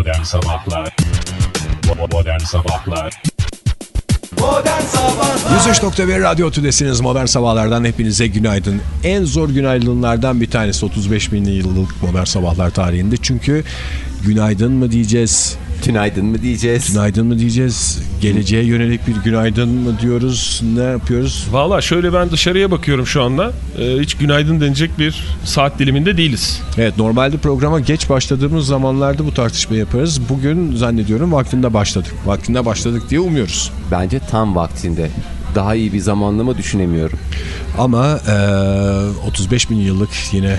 Modern Sabahlar Modern Sabahlar Modern Sabahlar 103.1 Radyo Tülesi'niz Modern Sabahlar'dan hepinize günaydın. En zor günaydınlardan bir tanesi 35 bin yıllık Modern Sabahlar tarihinde. Çünkü günaydın mı diyeceğiz, Tünaydın mı diyeceğiz? günaydın mı diyeceğiz, geleceğe yönelik bir günaydın mı diyoruz, ne yapıyoruz? Valla şöyle ben dışarıya bakıyorum şu anda. Ee, hiç günaydın denecek bir saat diliminde değiliz. Evet normalde programa geç başladığımız zamanlarda bu tartışmayı yaparız. Bugün zannediyorum vaktinde başladık. Vaktinde başladık diye umuyoruz. Bence tam vaktinde. Daha iyi bir zamanlama düşünemiyorum. Ama e, 35 bin yıllık yine e,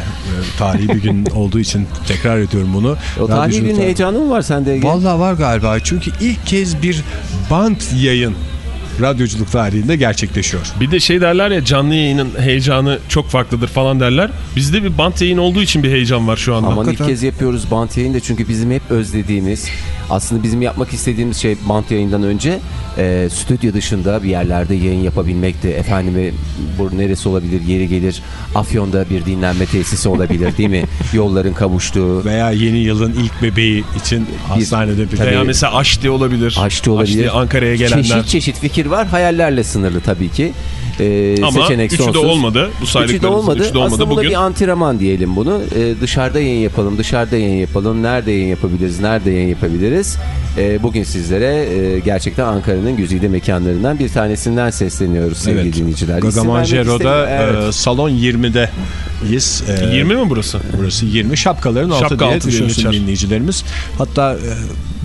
tarihi bir gün olduğu için tekrar ediyorum bunu. O tarihi Radyoculuk- gün heyecanı mı var sende Ege? Vallahi var galiba çünkü ilk kez bir bant yayın radyoculuk tarihinde gerçekleşiyor. Bir de şey derler ya canlı yayının heyecanı çok farklıdır falan derler. Bizde bir bant yayın olduğu için bir heyecan var şu anda. Aman Hakikaten. ilk kez yapıyoruz bant yayını da çünkü bizim hep özlediğimiz aslında bizim yapmak istediğimiz şey bant yayından önce e, stüdyo dışında bir yerlerde yayın yapabilmekti. Efendime bu neresi olabilir yeri gelir Afyon'da bir dinlenme tesisi olabilir değil mi? Yolların kavuştuğu. Veya yeni yılın ilk bebeği için hastanede bir Tabii. Veya mesela Aşti olabilir. Aşçı olabilir. Ankara'ya gelenler. Çeşit çeşit fikir var. Hayallerle sınırlı tabii ki. Ee, Ama seçenek üçü de sonsuz. olmadı. Bu Üçü de olmadı. üçü de olmadı Aslında bu da bugün. bir antrenman diyelim bunu. Ee, dışarıda yayın yapalım, dışarıda yayın yapalım. Nerede yayın yapabiliriz, nerede yayın yapabiliriz? Ee, bugün sizlere e, gerçekten Ankara'nın güzide mekanlarından bir tanesinden sesleniyoruz sevgili Evet. dinleyiciler. Gagamanjero'da istemiyorum. Evet. e, salon 20'deyiz. E, 20 mi burası? Burası 20 şapkaların altı Şapka diye altı düşünsün dinleyicilerimiz. Hatta e,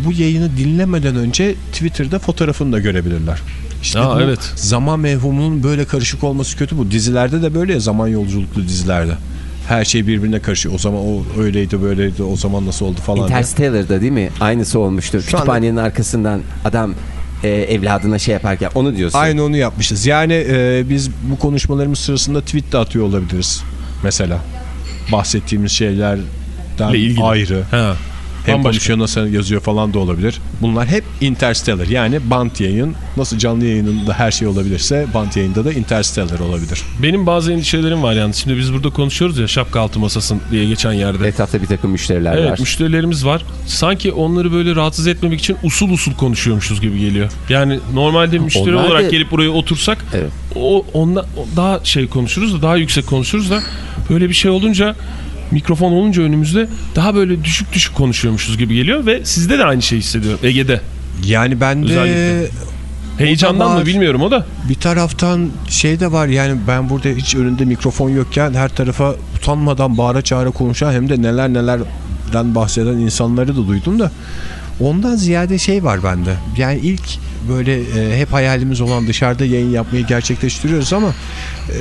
bu yayını dinlemeden önce Twitter'da fotoğrafını da görebilirler. İşte Aa, bu evet. zaman mevhumunun böyle karışık olması kötü bu. Dizilerde de böyle ya zaman yolculuklu dizilerde. Her şey birbirine karışıyor. O zaman o öyleydi böyleydi o zaman nasıl oldu falan. Interstellar'da değil mi? Aynısı olmuştur. Şu anda- Kütüphanenin arkasından adam e, evladına şey yaparken onu diyorsun. Aynı onu yapmışız. Yani e, biz bu konuşmalarımız sırasında tweet de atıyor olabiliriz. Mesela bahsettiğimiz şeylerden ilgili. ayrı. Ha. Hem Bambaşka. konuşuyor nasıl yazıyor falan da olabilir. Bunlar hep Interstellar yani bant yayın. Nasıl canlı yayınında her şey olabilirse bant yayında da Interstellar olabilir. Benim bazı endişelerim var yani. Şimdi biz burada konuşuyoruz ya şapka altı masasın diye geçen yerde. Etrafta bir takım müşteriler Evet var. müşterilerimiz var. Sanki onları böyle rahatsız etmemek için usul usul konuşuyormuşuz gibi geliyor. Yani normalde müşteri Onlar olarak da- gelip buraya otursak Evet. o onla, daha şey konuşuruz da daha yüksek konuşuruz da böyle bir şey olunca mikrofon olunca önümüzde daha böyle düşük düşük konuşuyormuşuz gibi geliyor ve sizde de aynı şeyi hissediyorum Ege'de. Yani ben de Özellikle. Heyecandan var. mı bilmiyorum o da. bir taraftan şey de var yani ben burada hiç önünde mikrofon yokken her tarafa utanmadan bağıra çağıra konuşan hem de neler nelerden bahseden insanları da duydum da ondan ziyade şey var bende. Yani ilk böyle e, hep hayalimiz olan dışarıda yayın yapmayı gerçekleştiriyoruz ama e,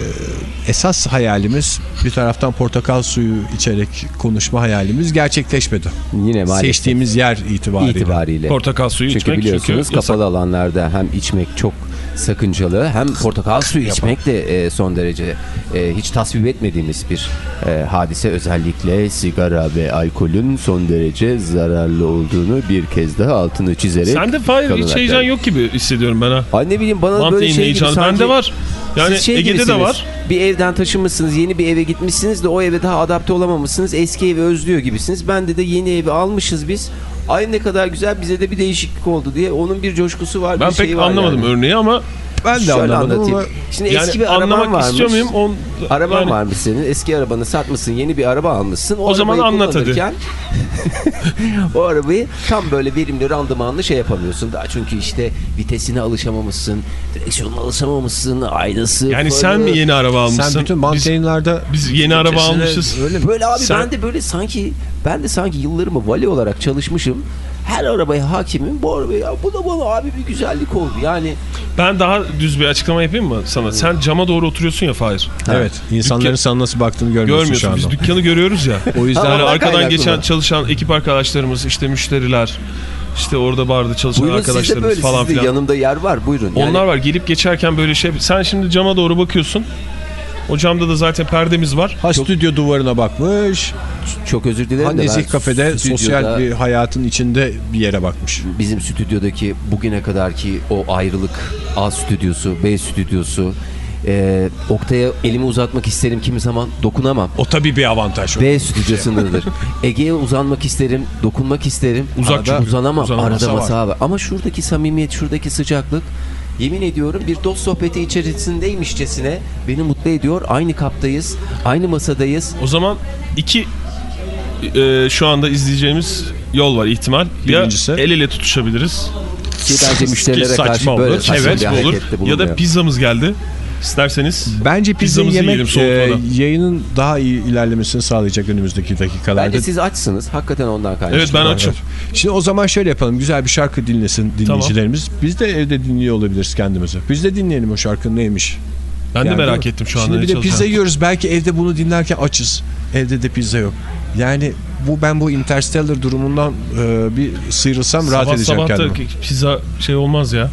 esas hayalimiz bir taraftan portakal suyu içerek konuşma hayalimiz gerçekleşmedi. Yine maalesef. Seçtiğimiz yer itibariyle. itibariyle. Portakal suyu Çünkü içmek biliyorsunuz çünkü yasak. kapalı alanlarda hem içmek çok sakıncalı hem portakal suyu içmek de e, son derece e, hiç tasvip etmediğimiz bir e, hadise. Özellikle sigara ve alkolün son derece zararlı olduğunu bir kez daha altını çizerek. Sende Fahir kanılar hiç heyecan yok gibi hissediyorum ben ha. Ay ne bileyim bana Bant böyle şey gibi heyecanı sanki... bende var. Yani Siz şey Ege'de de var. Bir evden taşınmışsınız, yeni bir eve gitmişsiniz de o eve daha adapte olamamışsınız. Eski evi özlüyor gibisiniz. Bende de yeni evi almışız biz. Ay ne kadar güzel bize de bir değişiklik oldu diye. Onun bir coşkusu var, Ben bir şeyi pek var anlamadım yani. örneği ama Ben de Şöyle anlamadım anlatayım. ama Şimdi yani eski bir araban anlamak varmış. istiyor muyum? On, Araban yani- varmış senin. Eski arabanı satmışsın. Yeni bir araba almışsın. O zaman arabayı anlat hadi. o arabayı tam böyle verimli, randımanlı şey yapamıyorsun. Daha çünkü işte vitesine alışamamışsın. Direksiyonuna alışamamışsın. Aynası. Yani farı. sen mi yeni araba almışsın? sen bütün bant biz, biz yeni araba almışız. Öyle mi? Böyle abi Sen- ben de böyle sanki ben de sanki yıllarımı vali olarak çalışmışım. Her arabaya hakimim. Bu arabaya ya bu da bana abi bir güzellik oldu. Yani Ben daha düz bir açıklama yapayım mı sana? Sen cama doğru oturuyorsun ya Fahir. Evet. insanların Dükkan- sana nasıl baktığını görmüyorsun, şu Görmüyorsun. anda. Biz dükkanı görüyoruz ya. O yüzden Yani arkadan geçen mı? çalışan ekip arkadaşlarımız, işte müşteriler, işte orada barda çalışan buyurun arkadaşlarımız böyle falan sizde filan. yanımda yer var buyurun. Yani Onlar var gelip geçerken böyle şey. Sen şimdi cama doğru bakıyorsun. O camda da zaten perdemiz var. Ha stüdyo duvarına bakmış. çok özür dilerim Ha de ben nezih kafede stüdyoda- sosyal bir hayatın içinde bir yere bakmış. bizim stüdyodaki bugüne kadarki o ayrılık A stüdyosu, B stüdyosu Ee, Oktay'a elimi uzatmak isterim kimi zaman dokunamam. O tabii bir avantaj. V stüdyosundadır. Ege'ye uzanmak isterim, dokunmak isterim. Uzak Arada çünkü. uzanamam. Arada Masa masa var. Ama şuradaki samimiyet, şuradaki sıcaklık yemin ediyorum bir dost sohbeti içerisindeymişçesine beni mutlu ediyor. Aynı kaptayız, aynı masadayız. O zaman iki e, şu anda izleyeceğimiz yol var ihtimal. Birincisi? Ya el ele tutuşabiliriz. Ki bence müşterilere saçma karşı böyle saçma evet bir olur. Ya da pizzamız geldi. İsterseniz Bence pizzayı Pizzamızı yemek yiyelim soğutmadan. e, yayının daha iyi ilerlemesini sağlayacak önümüzdeki dakikalarda. Bence siz açsınız. Hakikaten ondan kaynaklı. Evet ben açım. Şimdi o zaman şöyle yapalım. Güzel bir şarkı dinlesin dinleyicilerimiz. Biz de evde dinliyor olabiliriz kendimizi. Biz de dinleyelim o şarkı neymiş. Ben de Yani merak değil mi? ettim şu anda Şimdi bir de pizza yiyoruz. Belki evde bunu dinlerken açız. Evde de pizza yok. Yani bu ben bu Interstellar durumundan e, bir sıyrılsam rahat Sabah edeceğim sabah da kendimi. pizza şey olmaz ya.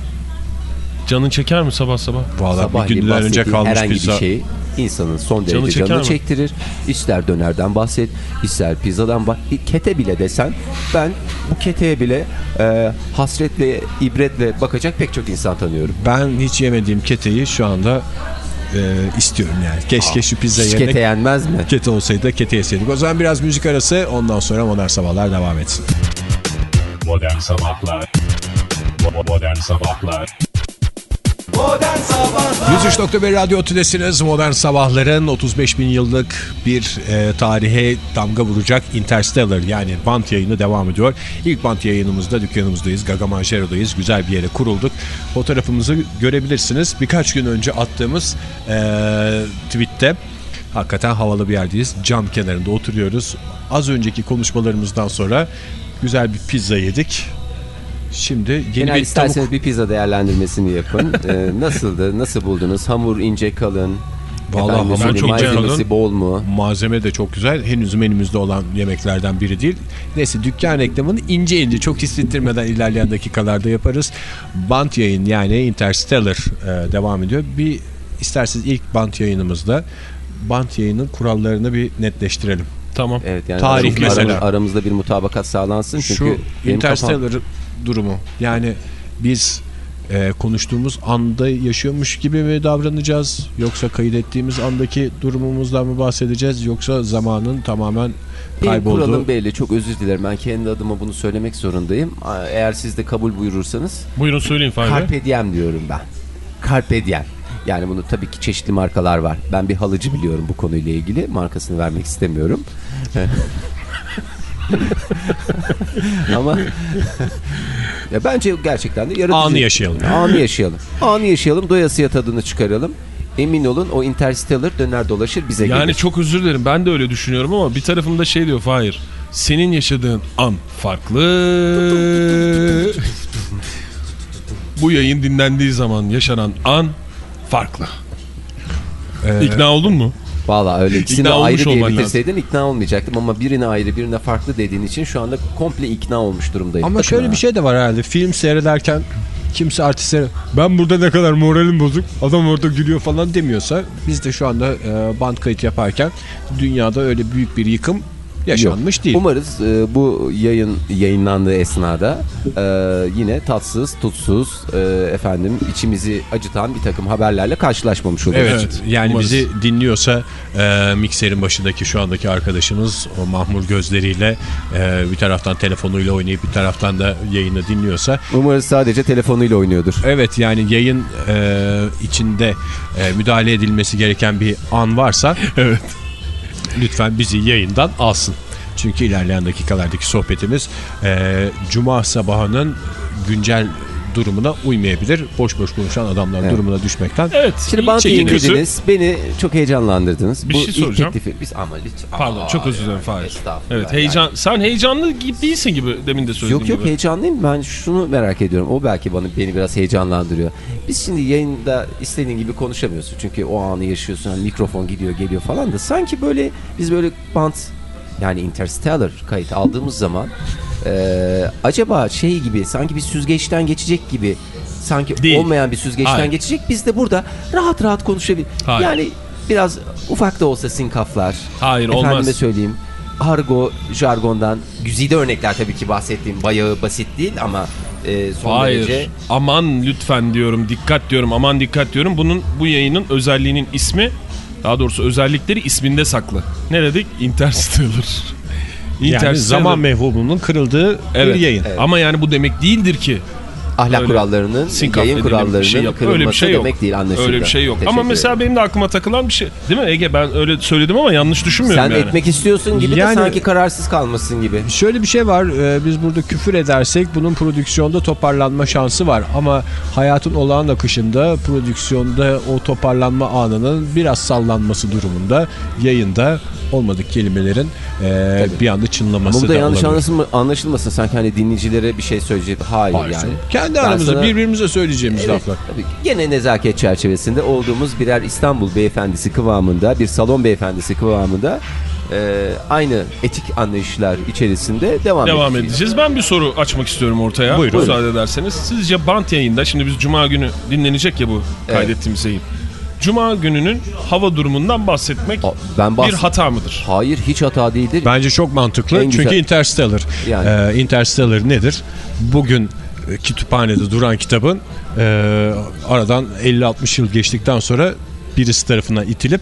Canın çeker mi sabah sabah? Valla bir günden önce kalmış herhangi pizza. bir şey insanın son derece çeker canını mi? çektirir. İster dönerden bahset, ister pizzadan bahset. Kete bile desen ben bu keteye bile e, hasretle, ibretle bakacak pek çok insan tanıyorum. Ben hiç yemediğim keteyi şu anda e, istiyorum yani. Keşke şu pizza yerine kete yenmez mi? kete olsaydı da kete yeseydik. O zaman biraz müzik arası ondan sonra modern sabahlar devam etsin. Modern Sabahlar Modern Sabahlar 103.1 Radyo Tülesi'niz Modern Sabahların 35 bin yıllık bir e, tarihe damga vuracak Interstellar yani bant yayını devam ediyor. İlk bant yayınımızda dükkanımızdayız. Gaga Manjero'dayız. Güzel bir yere kurulduk. Fotoğrafımızı görebilirsiniz. Birkaç gün önce attığımız e, tweette hakikaten havalı bir yerdeyiz. Cam kenarında oturuyoruz. Az önceki konuşmalarımızdan sonra güzel bir pizza yedik. Şimdi yeni Genel bir isterseniz tavuk bir pizza değerlendirmesini yapın. Ee, nasıldı? Nasıl buldunuz? Hamur ince kalın. Vallahi hamur çok malzemesi bol mu? Malzeme de çok güzel. Henüz menümüzde olan yemeklerden biri değil. Neyse dükkan reklamını ince ince çok hissettirmeden ilerleyen dakikalarda yaparız. Bant yayın yani Interstellar e, devam ediyor. Bir isterseniz ilk bant yayınımızda bant yayının kurallarını bir netleştirelim. Tamam. Evet yani Tarih aramızda- mesela. aramızda bir mutabakat sağlansın çünkü Şu benim kafam- Interstellar durumu yani biz e, konuştuğumuz anda yaşıyormuş gibi mi davranacağız yoksa kaydettiğimiz andaki durumumuzdan mı bahsedeceğiz yoksa zamanın tamamen Benim kuralım kaybolduğu belli. Çok özür dilerim. Ben kendi adıma bunu söylemek zorundayım. Eğer siz de kabul buyurursanız Buyurun söyleyin Fahri. Carpe diem diyorum ben. Carpe diem. Yani bunu tabii ki çeşitli markalar var. Ben bir halıcı biliyorum bu konuyla ilgili. Markasını vermek istemiyorum. Ama ya bence gerçekten de yaratıcı. Anı yaşayalım. Anı yaşayalım. Anı yaşayalım. Doyasıya tadını çıkaralım. Emin olun o Interstellar döner dolaşır bize Yani gelir. çok özür dilerim ben de öyle düşünüyorum ama bir tarafımda şey diyor Fahir. Senin yaşadığın an farklı. Bu yayın dinlendiği zaman yaşanan an farklı. Ee, İkna oldun mu? Valla öyle ikisini İkna ayrı diye ikna olmayacaktım ama birine ayrı birine farklı dediğin için şu anda komple ikna olmuş durumdayım. Ama Bakın şöyle ha. bir şey de var herhalde. Film seyrederken kimse artistlere ben burada ne kadar moralim bozuk adam orada gülüyor falan demiyorsa biz de şu anda e, band kayıt yaparken dünyada öyle büyük bir yıkım yaşanmış Yok. değil. Umarız e, bu yayın yayınlandığı esnada e, yine tatsız, tutsuz, e, efendim içimizi acıtan bir takım haberlerle karşılaşmamış oluruz. Evet, Evet, yani umarız. bizi dinliyorsa e, mikserin başındaki şu andaki arkadaşımız o mahmur gözleriyle e, bir taraftan telefonuyla oynayıp bir taraftan da yayını dinliyorsa Umarız sadece telefonuyla oynuyordur. Evet yani yayın e, içinde e, müdahale edilmesi gereken bir an varsa evet. Lütfen bizi yayından alsın. Çünkü ilerleyen dakikalardaki sohbetimiz e, Cuma sabahının güncel durumuna uymayabilir. Boş boş konuşan adamların Evet. durumuna düşmekten. Evet. Şimdi kötü. dediniz. Beni çok heyecanlandırdınız. Bir bu şey ilk soracağım. teklifi biz ama lütfen. Pardon Aa, çok özür dilerim Fahir. Evet yani. heyecan sen heyecanlı gibi değilsin gibi demin de söylediğim Yok yok gibi. heyecanlıyım. Ben şunu merak ediyorum. O belki bana beni biraz heyecanlandırıyor. Biz şimdi yayında istediğin gibi konuşamıyorsun. Çünkü o anı yaşıyorsun. Hani mikrofon gidiyor geliyor falan da sanki böyle biz böyle bant yani Interstellar kayıt aldığımız zaman eee, acaba şey gibi sanki bir süzgeçten geçecek gibi sanki Değil. olmayan bir süzgeçten Hayır. geçecek. Biz de burada rahat rahat konuşabilir. Hayır. Yani biraz ufak da olsa sinkaflar. Hayır, Efendime olmaz. söyleyeyim. argo jargondan güzide örnekler tabii ki bahsettiğim bayağı basit değil ama e, son Hayır. derece Aman lütfen diyorum. Dikkat diyorum. Aman dikkat diyorum. Bunun bu yayının özelliğinin ismi daha doğrusu özellikleri isminde saklı. Ne dedik? Interstellar. Yani zaman mevhubunun kırıldığı evet. bir yayın. Ama yani bu demek değildir ki. Ahlak Öyle kurallarının, Sinkaf yayın edilen kurallarının bir şey yap- kırılması öyle bir şey yok. demek değil anlaşıldı. Öyle bir şey yok. Teşekkür Ama mesela benim de aklıma takılan bir şey. Değil mi Ege? Ben öyle söyledim ama yanlış düşünmüyorum sen yani. etmek istiyorsun gibi Yani- de sanki kararsız kalmasın gibi. Şöyle bir şey var. e, Biz burada küfür edersek bunun prodüksiyonda toparlanma şansı var. Ama hayatın olağan akışında prodüksiyonda o toparlanma anının biraz sallanması durumunda yayında olmadık kelimelerin e, bir anda çınlaması Ama bu da da yanlış olabilir. anlaşılma, anlaşılmasın. Sanki hani dinleyicilere bir şey söyleyecek. Hayır, Hayır. yani. Kendi Ben aramızda sana- birbirimize söyleyeceğimiz Evet, laflar. tabii ki. Gene nezaket çerçevesinde olduğumuz birer İstanbul beyefendisi kıvamında, bir salon beyefendisi kıvamında e, aynı etik anlayışlar içerisinde devam, Devam edeceğiz. edeceğiz. Ben bir soru açmak istiyorum ortaya. Buyurun. Müsaade ederseniz. Sizce bant yayında, şimdi biz Cuma günü dinlenecek ya bu Evet. kaydettiğimiz yayın. Cuma gününün hava durumundan bahsetmek Ben bahs- bir hata mıdır? Hayır hiç hata değildir. Bence çok mantıklı. En güzel- Çünkü Interstellar. Yani. Ee, Interstellar nedir? Bugün kütüphanede duran kitabın e, aradan 50-60 yıl geçtikten sonra birisi tarafından itilip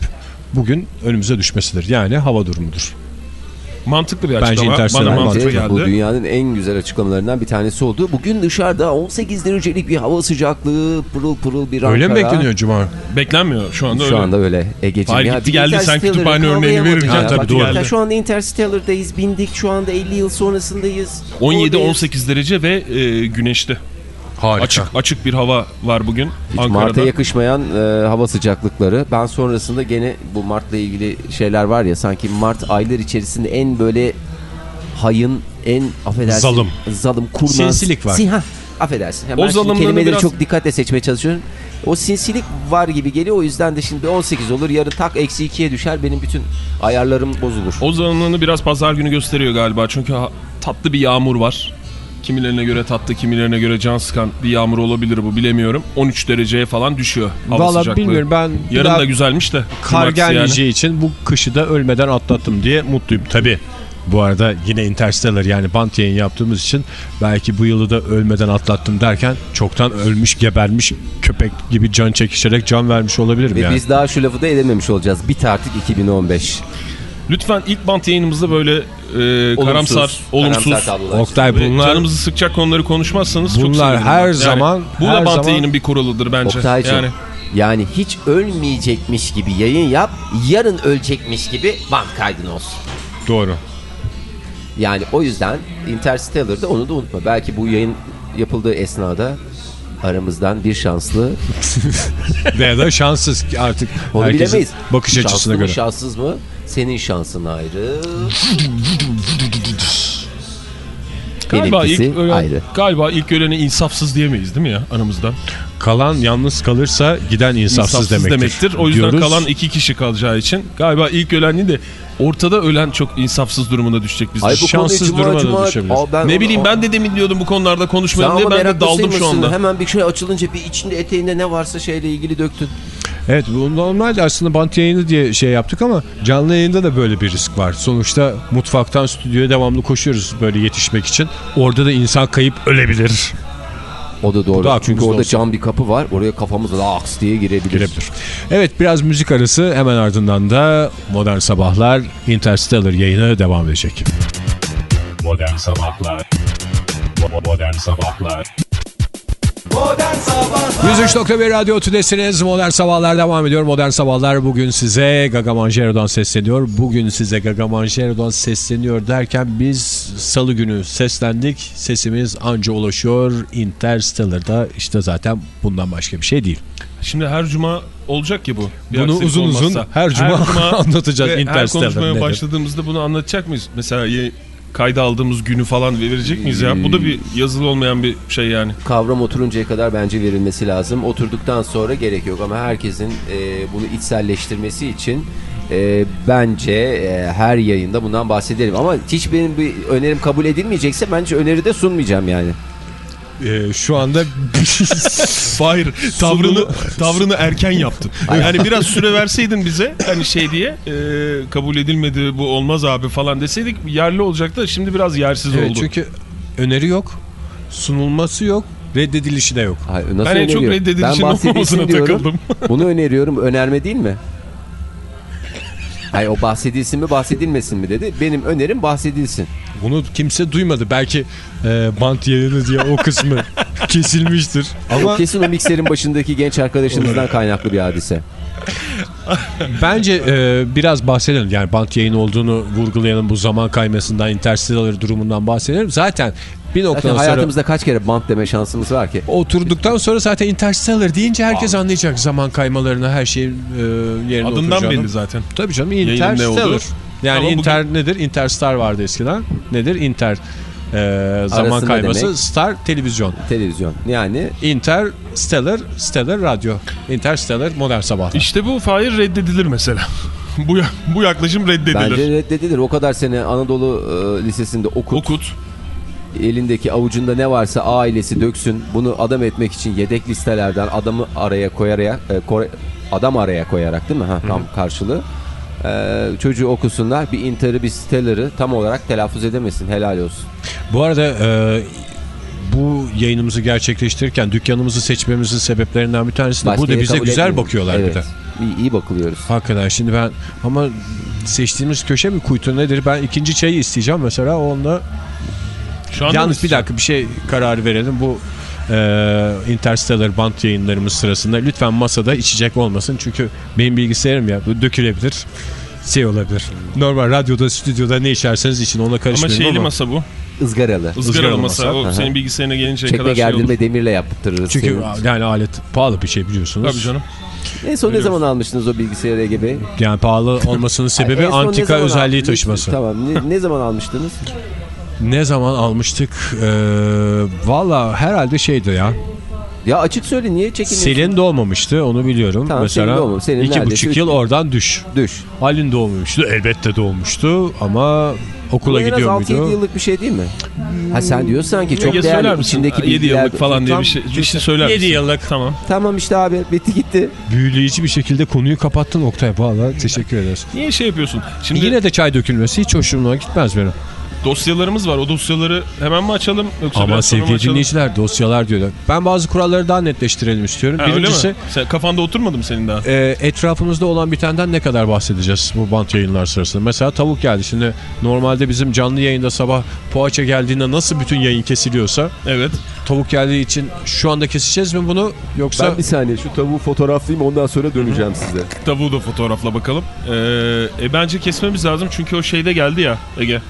bugün önümüze düşmesidir. Yani hava durumudur. Mantıklı bir Bence açıklama. Interstellar Bana mantıklı Bence bu geldi. dünyanın en güzel açıklamalarından bir tanesi oldu. Bugün dışarıda 18 derecelik bir hava sıcaklığı, pırıl pırıl bir Öyle mi Ankara. bekleniyor Cuma? Beklenmiyor şu anda Şu öyle. anda öyle Ege'ciğim. Hayır, Ya gitti geldi, sen kütüphane örneğini ya. tabii doğru. ya Şu anda Interstellar'dayız, bindik. Şu anda 50 yıl sonrasındayız. Oradayız. 17-18 derece ve e, güneşli. Harika. Açık açık bir hava var bugün Hiç Mart'a Ankara'da. yakışmayan e, hava sıcaklıkları. Ben sonrasında gene bu Mart'la ilgili şeyler var ya sanki Mart aylar içerisinde en böyle hayın, en affedersin. Zalım. Zalım, kurnaz. Sinsilik var. Si- hah, affedersin. Yani O ben şimdi kelimeleri biraz- çok dikkatle seçmeye çalışıyorum. O sinsilik var gibi geliyor. O yüzden de şimdi 18 olur. Yarın tak eksi 2'ye düşer. Benim bütün ayarlarım bozulur. O zamanını biraz pazar günü gösteriyor galiba. Çünkü tatlı bir yağmur var. Kimilerine göre tatlı, kimilerine göre can sıkan bir yağmur olabilir bu bilemiyorum. 13 dereceye falan düşüyor hava Valla sıcaklığı. bilmiyorum ben Yarın da güzelmiş de. kar cumartesi yani. gelmeyeceği için bu kışı da ölmeden atlattım diye mutluyum. Tabi bu arada yine Interstellar yani bant yayın yaptığımız için belki bu yılı da ölmeden atlattım derken çoktan ölmüş gebermiş köpek gibi can çekişerek can vermiş olabilirim Ve yani. biz daha şu lafı da edememiş olacağız. Bit artık 2015. Lütfen ilk bant yayınımızda böyle e, karamsar, olumsuz, karamsar. Oktay ve bunlar canımızı sıkacak konuları konuşmazsanız çok Bunlar her. Yani zaman- Bu her da bant zaman- yayının bir kuralıdır bence. Oktaycığım yani yani hiç ölmeyecekmiş gibi yayın yap. Yarın ölecekmiş gibi band kaydın olsun. doğru. Yani o yüzden Interstellar'da onu da unutma. Belki bu yayın yapıldığı esnada aramızdan bir şanslı Veya da şanssız artık onu herkesin bilemeyiz. bakış Şanslı açısına mı, göre. şanssız mı? Senin şansın ayrı. galiba ilk, ölen, ayrı. galiba ilk ölene insafsız diyemeyiz değil mi ya aramızdan? Kalan yalnız kalırsa giden insafsız, demektir. O yüzden diyoruz. kalan iki kişi kalacağı için galiba ilk ölen değil de ortada ölen çok insafsız durumuna düşecek. Ay bu Şanssız konuyu cuma, duruma da düşebilir. Aa, ben ne bileyim ben de demin diyordum bu konularda ama diye ben de daldım şu anda. Hemen bir şey açılınca bir içinde eteğinde ne varsa şeyle ilgili döktün. Evet bu normalde aslında bant yayını diye şey yaptık ama canlı yayında da böyle bir risk var. Sonuçta mutfaktan stüdyoya devamlı koşuyoruz böyle yetişmek için. Orada da insan kayıp ölebilir. O da doğru. da Çünkü orada olsun. cam bir kapı var. Oraya kafamız laks diye girebilir. Girebilir. Evet biraz müzik arası hemen ardından da Modern Sabahlar Interstellar yayını devam edecek. Modern Sabahlar Modern Sabahlar 103.1 Radyo Tüdesiniz. Modern Sabahlar devam ediyor. Modern Sabahlar bugün size Gaga Manjero'dan sesleniyor. Bugün size Gaga Manjero'dan sesleniyor derken biz salı günü seslendik. Sesimiz anca ulaşıyor. Interstellar'da işte zaten bundan başka bir şey değil. Şimdi her cuma olacak ya bu. Bir Bunu uzun uzun olmazsa. her cuma anlatacağız ve her Interstellar konuşmaya nedir? başladığımızda bunu anlatacak mıyız? Mesela kayda aldığımız günü falan verecek miyiz ya? Bu da bir yazılı olmayan bir şey yani. Kavram oturuncaya kadar bence verilmesi lazım. Oturduktan sonra gerek yok ama herkesin e, bunu içselleştirmesi için e, bence e, her yayında bundan bahsedelim. Ama hiç benim bir önerim kabul edilmeyecekse bence öneri de sunmayacağım yani. E, şu anda Hayır tavrını tavrını erken yaptın. Yani biraz süre verseydin bize hani şey diye e, kabul edilmedi bu olmaz abi falan deseydik yerli olacaktı. Şimdi biraz yersiz Evet, oldu. çünkü öneri yok, sunulması yok, reddedilişi de yok. Hayır, nasıl Ben en çok reddedilişin olmamasına diyorum. takıldım. Bunu öneriyorum. Önerme değil mi? Hayır o bahsedilsin mi bahsedilmesin mi dedi. Benim önerim bahsedilsin. Bunu kimse duymadı. Belki e, bant yayını diye o kısmı kesilmiştir. Ama Ama kesin o mikserin başındaki genç arkadaşımızdan kaynaklı bir hadise. bence e, biraz bahsedelim. Yani bant yayın olduğunu vurgulayalım. Bu zaman kaymasından, interstellar durumundan bahsedelim. Zaten bir Zaten noktadan sonra hayatımızda kaç kere bant deme şansımız var ki. oturduktan sonra zaten interstellar deyince herkes anlayacak zaman kaymalarını, her şeyin e, yerine Adından oturacağını. belli zaten. Tabii canım interstellar. Yani Ama inter nedir? Interstar vardı eskiden. Nedir? Inter e, zaman kayması. demek? Star televizyon. Televizyon. Yani Interstellar, Stellar radyo. Interstellar modern sabahlar. İşte bu Fahir reddedilir mesela. bu bu yaklaşım reddedilir. bence reddedilir. O kadar sene Anadolu e, Lisesi'nde okut. Okut. elindeki avucunda ne varsa ailesi döksün. Bunu adam etmek için yedek listelerden adamı araya koyarak e, koy- adam araya koyarak değil mi? Ha, tam karşılığı. E, çocuğu okusunlar. Bir inter'i bir stellar'ı tam olarak telaffuz edemesin. Helal olsun. Bu arada e, bu yayınımızı gerçekleştirirken dükkanımızı seçmemizin sebeplerinden bir tanesi de Başka burada yere bize güzel etmiyor. bakıyorlar evet. bir de. İyi, iyi bakılıyoruz. Hakikaten şimdi ben ama seçtiğimiz köşe mi kuytu nedir? Ben ikinci çayı isteyeceğim mesela onda. Şu anda Yalnız bir dakika bir şey kararı verelim. Bu e, Interstellar bant yayınlarımız sırasında lütfen masada içecek olmasın. Çünkü benim bilgisayarım ya bu dökülebilir. Şey olabilir. Normal radyoda, stüdyoda ne içerseniz için ona Ama karışmayın şeyli ama. masa bu. Izgaralı. Izgaralı Izgaralı masa. masa. O senin bilgisayarına gelinceye Çekme kadar şey olur. demirle yaptırırız. Çünkü senin. yani alet pahalı bir şey biliyorsunuz. Tabii canım. En son ne zaman almıştınız o bilgisayarı Bey? Yani pahalı olmasının sebebi antika özelliği taşıması. Tamam. Ne, ne zaman almıştınız? Ne zaman almıştık? Ee, Valla herhalde şeydi ya. Ya açık söyle niye çekiniyorsun? Selin doğmamıştı onu biliyorum. Tamam, Selin Mesela doğmamış. Selin iki buçuk yıl oradan düş. Düş. Halin doğmamıştı. Elbette doğmuştu ama okula Bu en az gidiyor 6-7 muydu? yıllık bir şey değil mi? Ha sen diyorsan ki çok Ege söyler değerli misin? içindeki 7 bilgiler. yıllık falan diye Tam bir şey, bir şey söyler Yedi misin? yıllık. Tamam. Tamam işte abi bitti gitti. Büyüleyici bir şekilde konuyu kapattın Oktay. Valla teşekkür ederiz. Niye şey yapıyorsun? Şimdi Yine de çay dökülmesi hiç hoşuma gitmez benim. Dosyalarımız var. O dosyaları hemen mi açalım yoksa Ama sevgili dinleyiciler dosyalar diyorlar. Ben bazı kuralları daha netleştirelim istiyorum. Ha, öyle Birincisi mi? Sen, kafanda oturmadı mı senin daha? e, etrafımızda olan bitenden ne kadar bahsedeceğiz bu bant yayınlar sırasında. Mesela tavuk geldi. Şimdi normalde bizim canlı yayında sabah poğaça geldiğinde nasıl bütün yayın kesiliyorsa Evet. tavuk geldiği için şu anda keseceğiz mi bunu yoksa Ben bir saniye şu tavuğu fotoğraflayayım ondan sonra döneceğim size. Tavuğu da fotoğrafla bakalım. Ee, e, bence kesmemiz lazım çünkü o şeyde geldi ya Ege.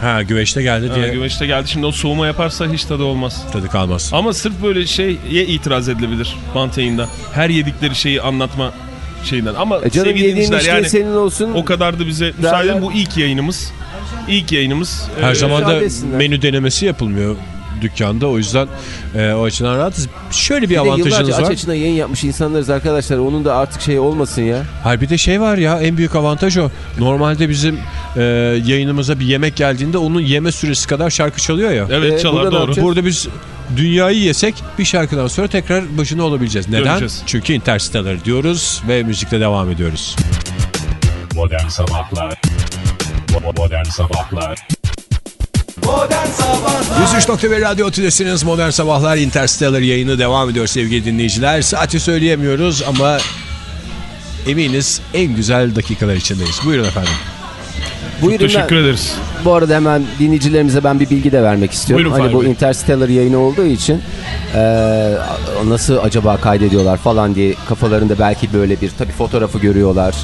Ha güveçte geldi Ha, diye güveçte geldi. Şimdi o soğuma yaparsa hiç tadı olmaz. tadı kalmaz. Ama sırf böyle şeye itiraz edilebilir bant yayında. Her yedikleri şeyi anlatma şeyinden. Ama E canım sevgili dinleyiciler yani senin olsun. o kadar da bize müsaade bu ilk yayınımız. İlk yayınımız. Her Ee, zaman da menü denemesi yapılmıyor dükkanda. O yüzden e, o açıdan rahatız. Şöyle bir, Bir avantajınız yıllarca aç var. açına yayın yapmış insanlarız arkadaşlar. Onun da artık şey olmasın ya. Hayır bir de şey var ya en büyük avantaj o. Normalde bizim e, yayınımıza bir yemek geldiğinde onun yeme süresi kadar şarkı çalıyor ya. Evet Ee, çalar burada doğru. Burada biz dünyayı yesek bir şarkıdan sonra tekrar başına olabileceğiz. Neden? Döneceğiz. Çünkü Interstellar diyoruz ve müzikle devam ediyoruz. Modern Sabahlar Modern Sabahlar 103.1 Radyo Tülesi'niz Modern Sabahlar Interstellar yayını devam ediyor sevgili dinleyiciler. Saati söyleyemiyoruz ama eminiz en güzel dakikalar içindeyiz. Buyurun efendim. Buyurun Teşekkür ben- ederiz. Bu arada hemen dinleyicilerimize ben bir bilgi de vermek istiyorum. Buyurun hani bu Bey. Interstellar yayını olduğu için eee, nasıl acaba kaydediyorlar falan diye kafalarında belki böyle bir tabii fotoğrafı görüyorlar.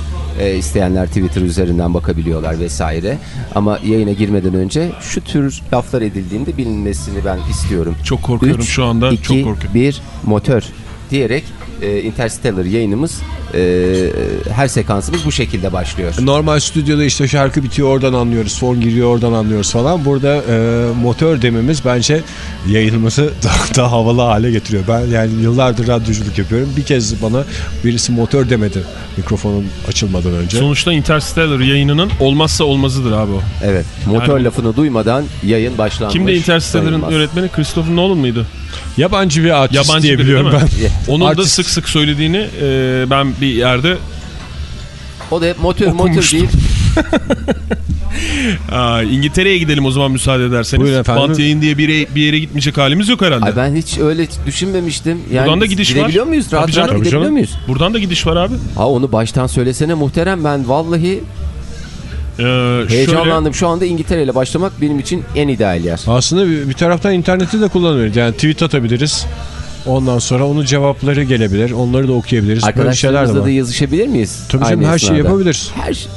Eee, isteyenler Twitter üzerinden bakabiliyorlar vesaire. Ama yayına girmeden önce şu tür laflar edildiğinde bilinmesini ben istiyorum. Çok korkuyorum Üç, şu anda. iki, çok korkuyorum. bir motor diyerek e, Interstellar yayınımız e, her sekansımız bu şekilde başlıyor. Normal stüdyoda işte şarkı bitiyor oradan anlıyoruz. Fon giriyor oradan anlıyoruz falan. Burada e, motor dememiz bence yayınımızı daha, daha havalı hale getiriyor. Ben yani yıllardır radyoculuk yapıyorum. Bir kez bana birisi motor demedi mikrofonun açılmadan önce. Sonuçta Interstellar yayınının olmazsa olmazıdır abi o. Evet. Motor Yani- lafını duymadan yayın başlanmış. Kimde Interstellar'ın yönetmeni? Christopher Nolan mıydı? Yabancı bir artist Yabancı diye biri biliyorum değil mi? ben. Onun da Artist. sık sık söylediğini e, ben bir yerde O da hep motor motor Okumuştum. deyip Aa, İngiltere'ye gidelim o zaman müsaade ederseniz. Buyurun efendim. Bant yayın diye bir yere, bir yere gitmeyecek halimiz yok herhalde. Ay ben hiç öyle düşünmemiştim. Yani Buradan da gidiş var. gidebiliyor muyuz? Tabii Rahat canım. rahat Tabii gidebiliyor canım. muyuz? Buradan da gidiş var abi. Ha onu baştan söylesene muhterem ben vallahi Ee, şöyle, heyecanlandım. Şu anda İngiltere ile başlamak benim için en ideal yer. Aslında bir, bir taraftan interneti de kullanabiliriz. Yani tweet atabiliriz. Ondan sonra onun cevapları gelebilir. Onları da okuyabiliriz. Arkadaşlarımızla da yazışabilir miyiz? Tabii canım her şeyi yapabiliriz. Her şey-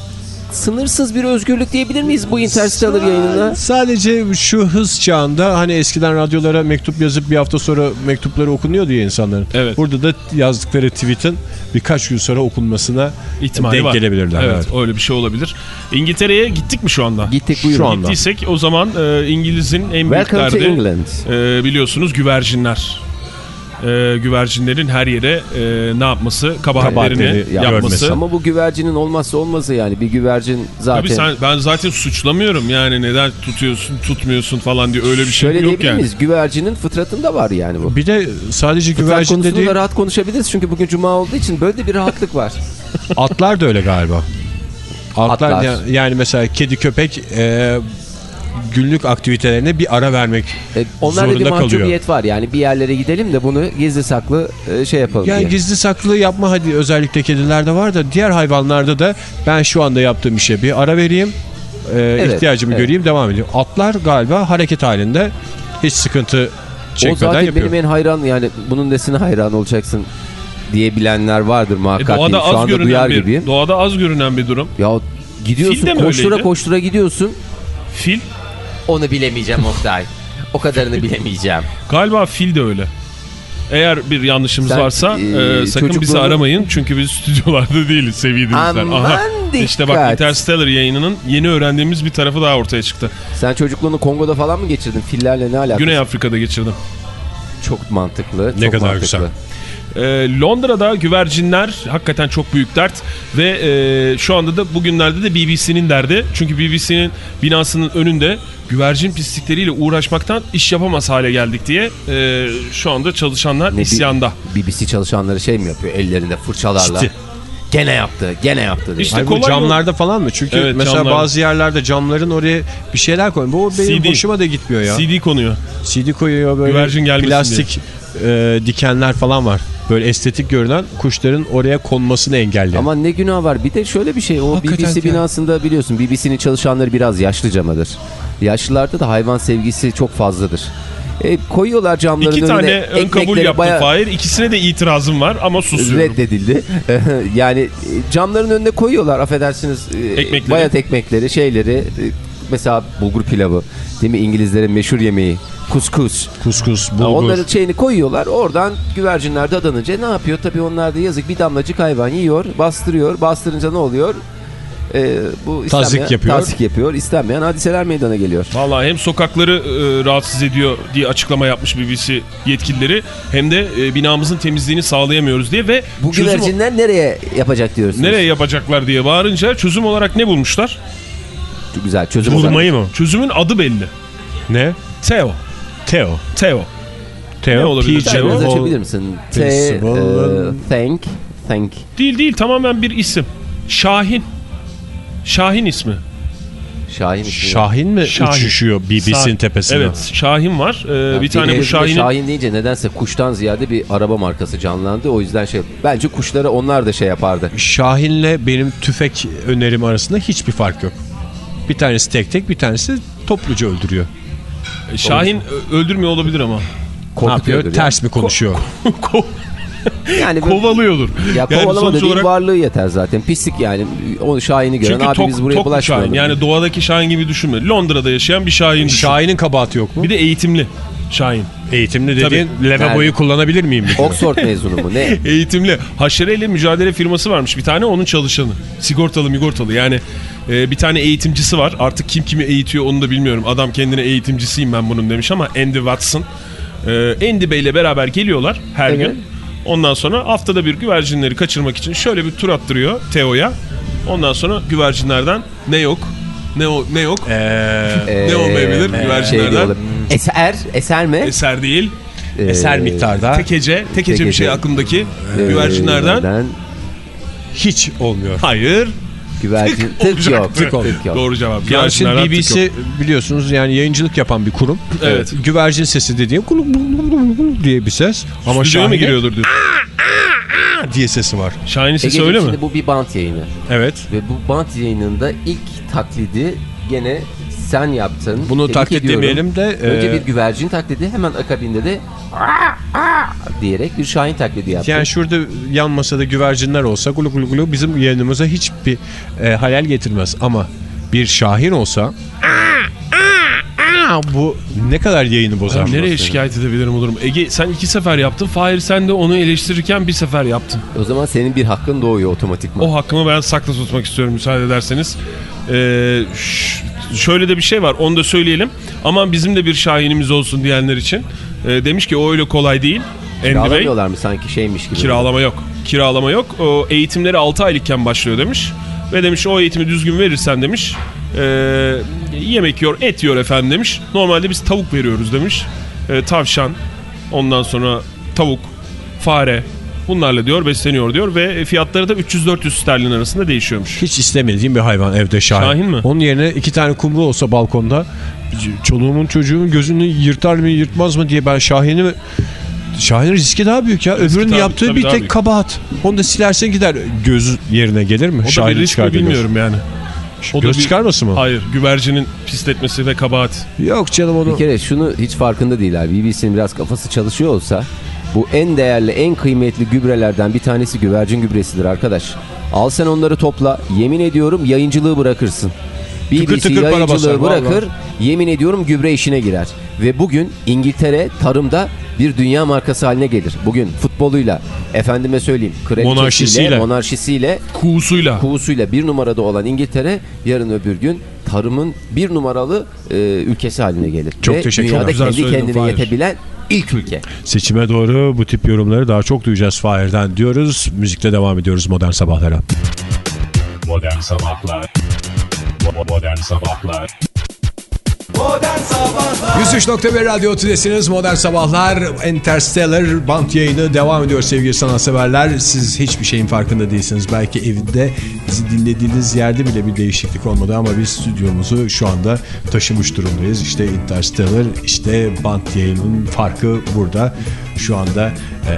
sınırsız bir özgürlük diyebilir miyiz bu Interstellar yayınına? Sadece şu hız çağında hani eskiden radyolara mektup yazıp bir hafta sonra mektupları okunuyor diye insanların. Evet. Burada da yazdıkları tweet'in birkaç gün sonra okunmasına ihtimali denk var. gelebilirler. Evet, Evet. öyle bir şey olabilir. İngiltere'ye gittik mi şu anda? Gittik buyurun. Şu anda. Gittiysek o zaman e, İngiliz'in en büyük Welcome to derdi e, biliyorsunuz güvercinler. E, güvercinlerin her yere e, ne yapması? Kabahatlerini Kabahatleri yapması. görmesi. Ama bu güvercinin olmazsa olmazı yani. Bir güvercin zaten... Tabii sen, ben zaten suçlamıyorum yani neden tutuyorsun tutmuyorsun falan diye öyle bir şey Şöyle yok yani. Güvercinin fıtratında var yani bu. Bir de sadece Fıtrat güvercinde konusunda değil rahat konuşabiliriz çünkü bugün cuma olduğu için böyle bir rahatlık var. atlar da öyle galiba. Atlar, Atlar. ya- yani mesela kedi köpek e, günlük aktivitelerine bir ara vermek E, onlarda bir zorunda kalıyor. mahcubiyet var yani bir yerlere gidelim de bunu gizli saklı e, şey yapalım Yani diye. gizli saklı yapma hadi özellikle kedilerde var da diğer hayvanlarda da ben şu anda yaptığım işe bir ara vereyim. e, ihtiyacımı evet. göreyim devam edeyim. Atlar galiba hareket halinde hiç sıkıntı O çekmeden zaten yapıyor. benim en hayran yani bunun nesine hayran olacaksın diyebilenler vardır E, muhakkak. doğada ki. Şu az anda duyar görünen bir gibiyim. doğada az görünen bir durum. Ya gidiyorsun koştura öyleydi? koştura gidiyorsun. Fil Onu bilemeyeceğim Oktay. o kadarını bilemeyeceğim. galiba fil de öyle. Eğer bir yanlışımız Sen, varsa e, e, sakın bizi aramayın çünkü biz stüdyolarda değiliz sevgili dinleyiciler. Aman Aha, İşte bak. Interstellar yayınının yeni öğrendiğimiz bir tarafı daha ortaya çıktı. Sen çocukluğunu Kongo'da falan mı geçirdin? Fillerle ne alakası? Güney Afrika'da geçirdim. Çok mantıklı. Ne çok kadar mantıklı. güzel. Ee, Londra'da güvercinler hakikaten çok büyük dert ve e, şu anda da bugünlerde de BBC'nin derdi. Çünkü BBC'nin binasının önünde güvercin pislikleriyle uğraşmaktan iş yapamaz hale geldik diye e, şu anda çalışanlar Ne, isyanda. BBC çalışanları şey mi yapıyor? Ellerinde fırçalarla. Ciddi. Gene yaptı, gene yaptı diye. İşte Hayır, bu camlarda falan mı? Çünkü Evet, mesela camlarda. bazı yerlerde camların oraya bir şeyler koyuyor. Bu benim CD. hoşuma da gitmiyor ya. CD konuyor. CD koyuyor böyle Güvercin plastik e, dikenler falan var. Böyle estetik görünen kuşların oraya konmasını engelleyen. Ama ne günah var. Bir de şöyle bir şey. O Hakikaten BBC binasında biliyorsun BBC'nin çalışanları biraz yaşlıcamadır. Yaşlılarda da hayvan sevgisi çok fazladır. E, koyuyorlar camların İki önüne. tane ön kabul yaptı bayağı Fahir. İkisine de itirazım var ama susuyorum. reddedildi. yani e, camların önüne koyuyorlar affedersiniz e, Ekmekleri. bayat ekmekleri şeyleri e, mesela bulgur pilavı değil mi İngilizlerin meşhur yemeği kuskus. Kuskus, bulgur. Onların şeyini koyuyorlar. Oradan güvercinler dadanınca ne yapıyor? Tabii onlar da yazık bir damlacık hayvan yiyor, bastırıyor. Bastırınca ne oluyor? Ee, bu Tazik yapıyor. Tazik yapıyor. İstenmeyen hadiseler meydana geliyor. Vallahi hem sokakları e, rahatsız ediyor diye açıklama yapmış BBC yetkilileri hem de e, binamızın temizliğini sağlayamıyoruz diye ve Bu güvercinler nereye yapacak diyorsunuz? nereye yapacaklar diye bağırınca çözüm olarak ne bulmuşlar? Güzel çözüm olarak. Vurmayı mı? Çözümün adı belli. Ne? Teo. Teo. Teo. Teo. Ne olabilir? Cevap- açabilir misin? T, Festival- e, thank, thank. Değil değil tamamen bir isim. Şahin. Şahin ismi. Şahin ismi. Şahin mi Şahin. uçuşuyor BBC'nin tepesine? Evet Şahin var. Ee, Ha, bir tane bu Şahin'in... Şahin deyince nedense kuştan ziyade bir araba markası canlandı. O yüzden şey bence kuşlara onlar da şey yapardı. Şahin'le benim tüfek önerim arasında hiçbir fark yok. Bir tanesi tek tek bir tanesi topluca öldürüyor. Şahin öldürmüyor olabilir ama. Ne yapıyor? Ya. Ters mi konuşuyor? Ko- Yani böyle- Kovalıyordur. Ya Yani kovalama değil olarak- varlığı yeter zaten. Pislik yani. O Şahin'i gören Çünkü abi tok, biz buraya bulaşmayalım. Şahin. Yani doğadaki Şahin gibi düşünme. Londra'da yaşayan bir Şahin. Şahin'in kabahati yok mu? Bir de eğitimli. Şahin. Eğitimli dediğin Tabii. lavaboyu Yani. kullanabilir miyim? Oxford mezunu mu ne? Eğitimli. Haşereyle mücadele firması varmış bir tane onun çalışanı. Sigortalı migortalı yani e, bir tane eğitimcisi var. Artık kim kimi eğitiyor onu da bilmiyorum. Adam kendine eğitimcisiyim ben bunun demiş ama Andy Watson. E, Andy Bey ile beraber geliyorlar her Evet. gün. Ondan sonra haftada bir güvercinleri kaçırmak için şöyle bir tur attırıyor Teo'ya. Ondan sonra güvercinlerden ne yok? Ne o ne yok? ne olmayabilir Ee, güvercinlerden? şey. Eser, eser mi? Eser değil. Eser miktarda Tekece, tekece bir Tekece. şey aklımdaki Ee, güvercinlerden. nereden? hiç olmuyor. Hayır. Güvercin. Tık olacaktı. yok. Tık. Tık yok. Doğru cevap. Tık BBC biliyorsunuz yani yayıncılık yapan bir kurum. Evet. Güvercin sesi dediğim kulu bulu bulu bulu bulu diye bir ses. Ama Stüdyoya mı giriyordur diyor. diye sesi var. Şahin'in sesi Egeciğim, öyle mi? Bu bir bant yayını. Evet. Ve bu bant yayınında ilk taklidi gene sen yaptın. Bunu Tebrik taklit ediyorum. demeyelim de, Önce e, bir güvercin taklidi hemen akabinde de "Aa, aa" diyerek bir şahin taklidi yaptın. Yani şurada yan masada güvercinler olsa gulu gulu gulu bizim yayınımıza hiçbir e, hayal getirmez. Ama bir şahin olsa bu ne kadar yayını bozar. Ben nereye şikayet edebilirim o durumu? Ege sen iki sefer yaptın. Fahir sen de onu eleştirirken bir sefer yaptın. O zaman senin bir hakkın doğuyor otomatikman. O hakkımı ben saklı tutmak istiyorum müsaade ederseniz. Ee, şöyle de bir şey var onu da söyleyelim. Aman bizim de bir şahinimiz olsun diyenler için. Ee, demiş ki o öyle kolay değil. Andy. Kiralamıyorlar mı sanki şeymiş gibi? Kiralama yok. Kiralama yok. O eğitimleri 6 aylıkken başlıyor demiş. Ve demiş o eğitimi düzgün verirsen demiş. E, yemek yiyor, et yiyor efendim demiş. Normalde biz tavuk veriyoruz demiş. E, tavşan, ondan sonra tavuk, fare bunlarla diyor besleniyor diyor ve fiyatları da 300-400 sterlin arasında değişiyormuş. Hiç istemediğim bir hayvan evde şahin. Şahin mi? Onun yerine iki tane kumru olsa balkonda çoluğumun çocuğumun gözünü yırtar mı yırtmaz mı diye ben Şahin'i Şahin'in riski daha büyük ya. Öbürünün tabii- yaptığı tabii bir tek büyük. kabahat. Onu da silersen gider. Göz yerine gelir mi? O da bir risk mi bilmiyorum yani. O da Göz bir- çıkarmasın mı? Hayır güvercinin pisletmesi ve kabahat. Yok canım onu. Bir kere şunu hiç farkında değiller. BBC'nin biraz kafası çalışıyor olsa bu en değerli, en kıymetli gübrelerden bir tanesi güvercin gübresidir arkadaş. Al sen onları topla. Yemin ediyorum yayıncılığı bırakırsın. BBC Tıkır tıkır yayıncılığı basar, bırakır. Yemin ediyorum gübre işine girer. Ve bugün İngiltere tarımda bir dünya markası haline gelir. Bugün futboluyla, efendime söyleyeyim, Monarşisiyle. monarşisiyle, Kuğusuyla. kuğusuyla bir numarada olan İngiltere yarın öbür gün tarımın bir numaralı e, ülkesi haline gelir. Çok Ve teşekkür dünyada ederim. Güzel kendi kendine Fahir. yetebilen ilk ülke. Seçime doğru bu tip yorumları daha çok duyacağız Fahir'den diyoruz. Müzikle devam ediyoruz modern sabahlara. Modern Sabahlar Bo- Modern Sabahlar Modern Sabahlar 103.1 Radyo Tülesi'niz Modern Sabahlar Interstellar bant yayını devam ediyor sevgili sanatseverler. Siz hiçbir şeyin farkında değilsiniz. Belki evinde bizi dinlediğiniz yerde bile bir değişiklik olmadı ama biz stüdyomuzu şu anda taşımış durumdayız. İşte Interstellar, işte bant yayının farkı burada. Şu anda eee,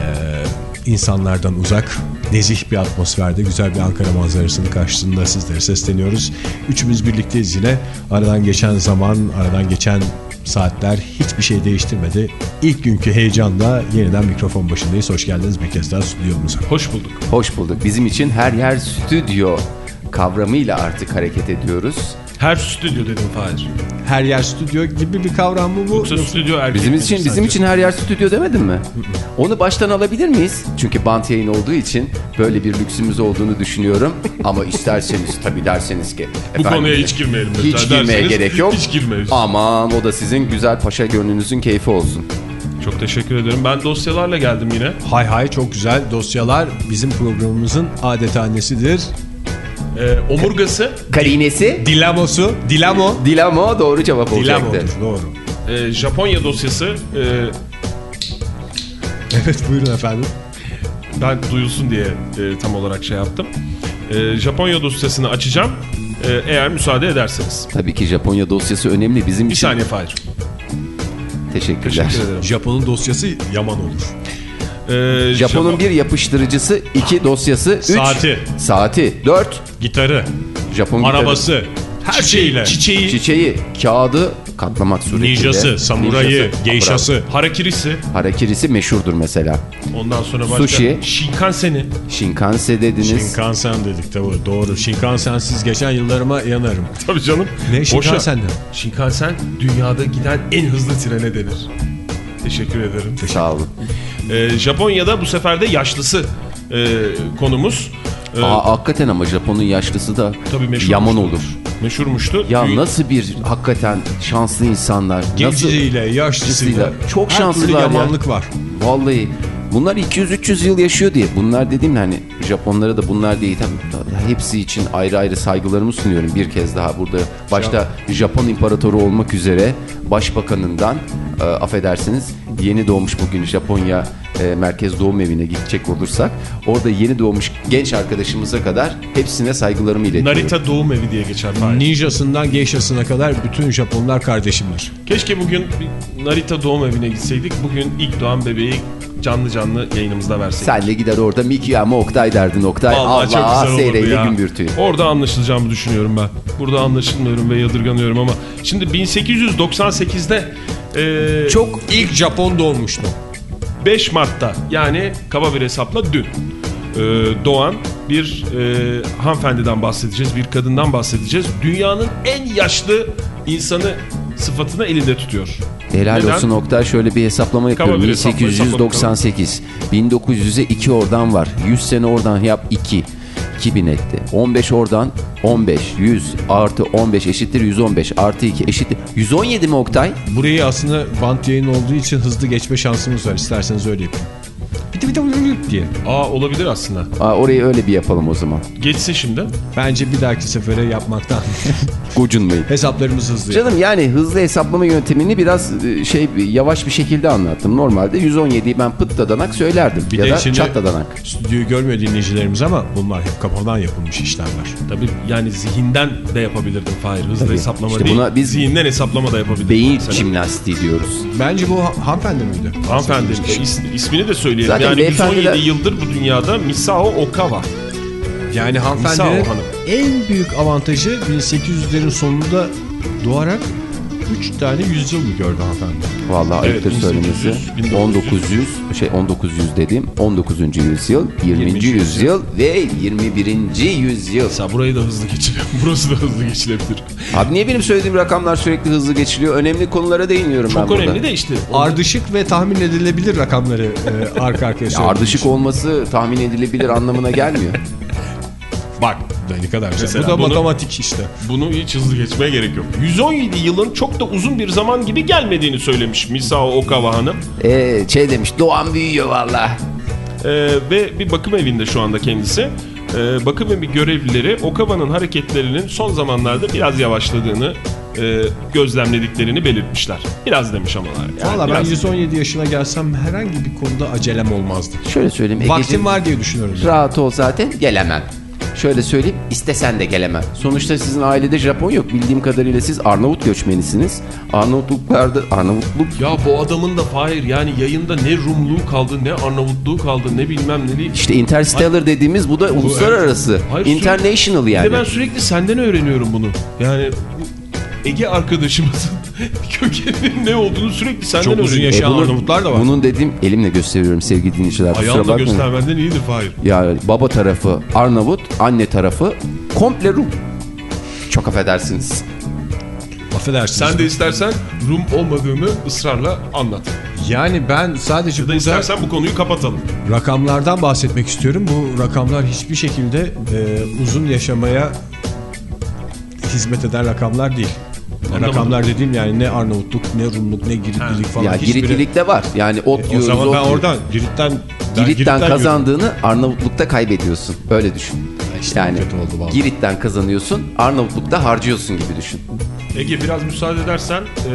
insanlardan uzak, nezih bir atmosferde güzel bir Ankara manzarasının karşısında sizlere sesleniyoruz. Üçümüz birlikteyiz yine. Aradan geçen zaman, aradan geçen saatler hiçbir şey değiştirmedi. İlk günkü heyecanla yeniden mikrofon başındayız. Hoş geldiniz bir kez daha stüdyomuza. Hoş bulduk. Hoş bulduk. Bizim için her yer stüdyo kavramıyla artık hareket ediyoruz. Her stüdyo dedim Fahir. Her yer stüdyo gibi bir kavram mı bu? Yoksa stüdyo erkek Bizim için bizim için her yer stüdyo demedin mi? Onu baştan alabilir miyiz? Çünkü bant yayın olduğu için böyle bir lüksümüz olduğunu düşünüyorum. Ama isterseniz tabii derseniz ki Bu efendim, konuya hiç girmeyelim. hiç girmeye gerek yok. Hiç girmeyiz. Aman o da sizin güzel paşa gönlünüzün keyfi olsun. Çok teşekkür ederim. Ben dosyalarla geldim yine. Hay hay çok güzel dosyalar bizim programımızın adethanesidir. Ee, omurgası, Karinesi Dilamosu, Dilamo. Dilamo doğru cevap olacaktı. Dilamo'dur doğru. e, Japonya dosyası. e, Evet buyurun efendim. ben duyulsun diye e, tam olarak şey yaptım. E, Japonya dosyasını açacağım. e, eğer müsaade ederseniz. Tabii ki Japonya dosyası önemli bizim Bir için. saniye Fahir. Teşekkürler. Teşekkür ederim. Japon'un dosyası yaman olur. E, Japon'un Japon- bir yapıştırıcısı, iki dosyası, üç Saati. saati, dört Gitarı, Japon gitarı, arabası, her şeyle. çiçeği, çiçeği, kağıdı katlamak suretiyle. Ninjası, samurayı, Ninjası, geishası. harakirisi. Harakirisi meşhurdur mesela. Ondan sonra başka. Sushi. Shinkansen'i. Shinkanse dediniz. Shinkansen dedik tabii doğru. Shinkansensiz geçen yıllarıma yanarım. Tabii canım. Ne Boşa. Shinkansen? Shinkansen dünyada giden en hızlı trene denir. Teşekkür ederim. Sağ olun. Ee, Japonya'da bu sefer de yaşlısı e, konumuz. Ee, Aa, hakikaten ama Japon'un yaşlısı da Tabii yaman olur. meşhurmuştu. Ya Düğün- nasıl bir hakikaten şanslı insanlar. Nasıl? Genciyle, yaşlısıyla. Çok her şanslılar türlü ya. yamanlık var. Vallahi bunlar 200-300 yıl yaşıyor diye. Bunlar dedim hani Japonlara da bunlar değil. Tabii, hepsi için ayrı ayrı saygılarımı sunuyorum bir kez daha burada. Başta Japon imparatoru olmak üzere başbakanından e, affedersiniz yeni doğmuş bugün Japonya e, merkez doğum evine gidecek olursak orada yeni doğmuş genç arkadaşımıza kadar hepsine saygılarımı iletiyorum. Narita doğum evi diye geçer. Fahir. Ninjasından geishasına kadar bütün Japonlar kardeşimdir. Keşke bugün bir Narita doğum evine gitseydik. Bugün ilk doğan bebeği canlı canlı yayınımızda verseydik. Sen de gider orada Miki ama Oktay derdin Oktay. Vallahi Allah seyreyle ya. gümbürtüyor. Orada anlaşılacağımı düşünüyorum ben. Burada anlaşılmıyorum ve yadırganıyorum ama şimdi 1898'de e, Çok ilk Japon doğmuştu. 5 Mart'ta yani kaba bir hesapla dün e, doğan bir e, hanımefendiden bahsedeceğiz, bir kadından bahsedeceğiz. Dünyanın en yaşlı insanı sıfatını elinde tutuyor. Helal Neden? olsun Oktay şöyle bir hesaplama yapıyorum. bir hesapla, 1898. 1900'e 2 oradan var. 100 sene oradan yap 2. 2000 etti. 15 oradan 15. 100 artı 15 eşittir 115 artı 2 eşittir. 117 mi Oktay? Burayı aslında bant yayın olduğu için hızlı geçme şansımız var. İsterseniz öyle yapın. Biti biti biti diye. Aa olabilir aslında. Aa, orayı öyle bir yapalım o zaman. Geçsin şimdi. Bence bir dahaki sefere yapmaktan Gocunmayın. hesaplarımız hızlı. Canım yani hızlı hesaplama yöntemini biraz e, şey yavaş bir şekilde anlattım. Normalde 117'yi ben pıt dadanak söylerdim. Bir ya da şimdi- çat dadanak. Stüdyoyu görmüyor dinleyicilerimiz ama bunlar hep kafadan yapılmış işlemler. Tabii yani zihinden de yapabilirdim Fahir. Hızlı Tabii. hesaplama İşte değil. buna biz- zihinden hesaplama da yapabilirdim. Beyin mesela. jimnastiği diyoruz. Bence bu ha- hanımefendi miydi? Hanımefendi is- ismini de söyleyelim. Zaten yani beyefendiler- 117 yıldır bu dünyada Misao Okawa. Yani hanımefendinin en büyük avantajı 1800'lerin sonunda doğarak 3 tane yüzyıl mı gördü hanımefendi? Vallahi Evet, ayıptır söylemesi. 1800, 1900. 1900 şey 1900 dediğim 19. yüzyıl, 20. 20. yüzyıl ve 21. yüzyıl. Mesela burayı da hızlı geçirelim. Burası da hızlı geçilebilir. Abi niye benim söylediğim rakamlar sürekli hızlı geçiliyor? Önemli konulara değiniyorum ben Çok burada. önemli de işte. Ardışık ve tahmin edilebilir rakamları e, arka arkaya Ya söyledim. ardışık olması tahmin edilebilir anlamına gelmiyor. Bak ne kadar güzel. Mesela Bu da bunu- matematik işte. Bunu hiç hızlı geçmeye gerek yok. 117 yılın çok da uzun bir zaman gibi gelmediğini söylemiş Misao Okawa Hanım. Ee, şey demiş doğan büyüyor valla. Ee, ve bir bakım evinde şu anda kendisi. Ee, bakım evi görevlileri Okawa'nın hareketlerinin son zamanlarda biraz yavaşladığını e, gözlemlediklerini belirtmişler. Biraz demiş ama. Yani Valla ben biraz. 117 yaşına gelsem herhangi bir konuda acelem olmazdı. Şöyle söyleyeyim. Vaktim var diye düşünüyorum. Rahat ol zaten gelemem. Şöyle söyleyeyim istesen de gelemem. Sonuçta sizin ailede Japon yok. Bildiğim kadarıyla siz Arnavut göçmenisiniz. Arnavutluklarda Arnavutluk Ya bu adamın da Fahir yani yayında ne Rumluğu kaldı ne Arnavutluğu kaldı ne bilmem ne değil. işte Interstellar dediğimiz bu da uluslararası. Hayır, International Bir yani. de ben sürekli senden öğreniyorum bunu. Yani Ege arkadaşımızın kökeninin ne olduğunu sürekli senden Çok uzun öğreniyorum. yaşayan E bunun- Arnavutlar da var. Bunun dediğim elimle gösteriyorum sevgili dinleyiciler. Ayağınla göstermenden iyidir Fahir. Ya baba tarafı Arnavut, anne tarafı komple Rum. Çok affedersiniz. Affedersiniz. Sen de istersen Rum olmadığını ısrarla anlat. Yani ben sadece Ya da burada istersen bu konuyu kapatalım. rakamlardan bahsetmek istiyorum. Bu rakamlar hiçbir şekilde e, uzun yaşamaya hizmet eden rakamlar değil. Anlamadım. Rakamlar dediğim yani ne Arnavutluk, ne Rumluk, ne Giritlilik falan. Ya hiçbiri- Giritlilik de var. Yani ot E, O yiyoruz, zaman ot ben yiyoruz. oradan Girit'ten ben Girit'ten yürüyorum. kazandığını Arnavutluk'ta kaybediyorsun. Öyle düşün. işte yani kötü oldu vallahi. Girit'ten kazanıyorsun, Arnavutluk'ta harcıyorsun gibi düşün. Ege biraz müsaade edersen e,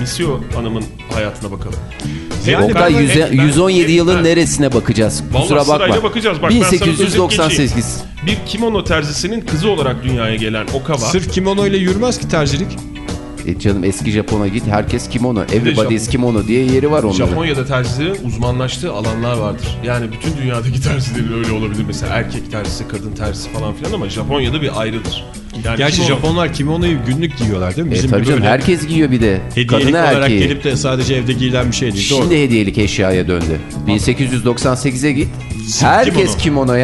Misio Hanım'ın hayatına bakalım. Yani ben- yüze- ben- 117 yılın ben- neresine bakacağız? Kusura bakma. sırayla bakacağız. Bak ben sana özet 1898. Bir kimono terzisinin kızı olarak dünyaya gelen Okawa. Sırf kimono ile yürümez ki terzilik. E canım eski Japon'a git herkes kimono. Everybody is kimono diye yeri var onların. Japonya'da terzilerin uzmanlaştığı alanlar vardır. Yani bütün dünyadaki terzilerin öyle olabilir. Mesela erkek terzisi, kadın terzisi falan filan ama Japonya'da bir ayrıdır. Yani Gerçi kimono- Japonlar kimonoyu günlük giyiyorlar değil mi? E Bizim tabii gibi canım böyle herkes giyiyor bir de. hediyelik Kadını olarak erkeği. gelip de sadece evde giyilen bir şey değil. Doğru. Şimdi hediyelik eşyaya döndü. 1898'e git. Herkes kimono.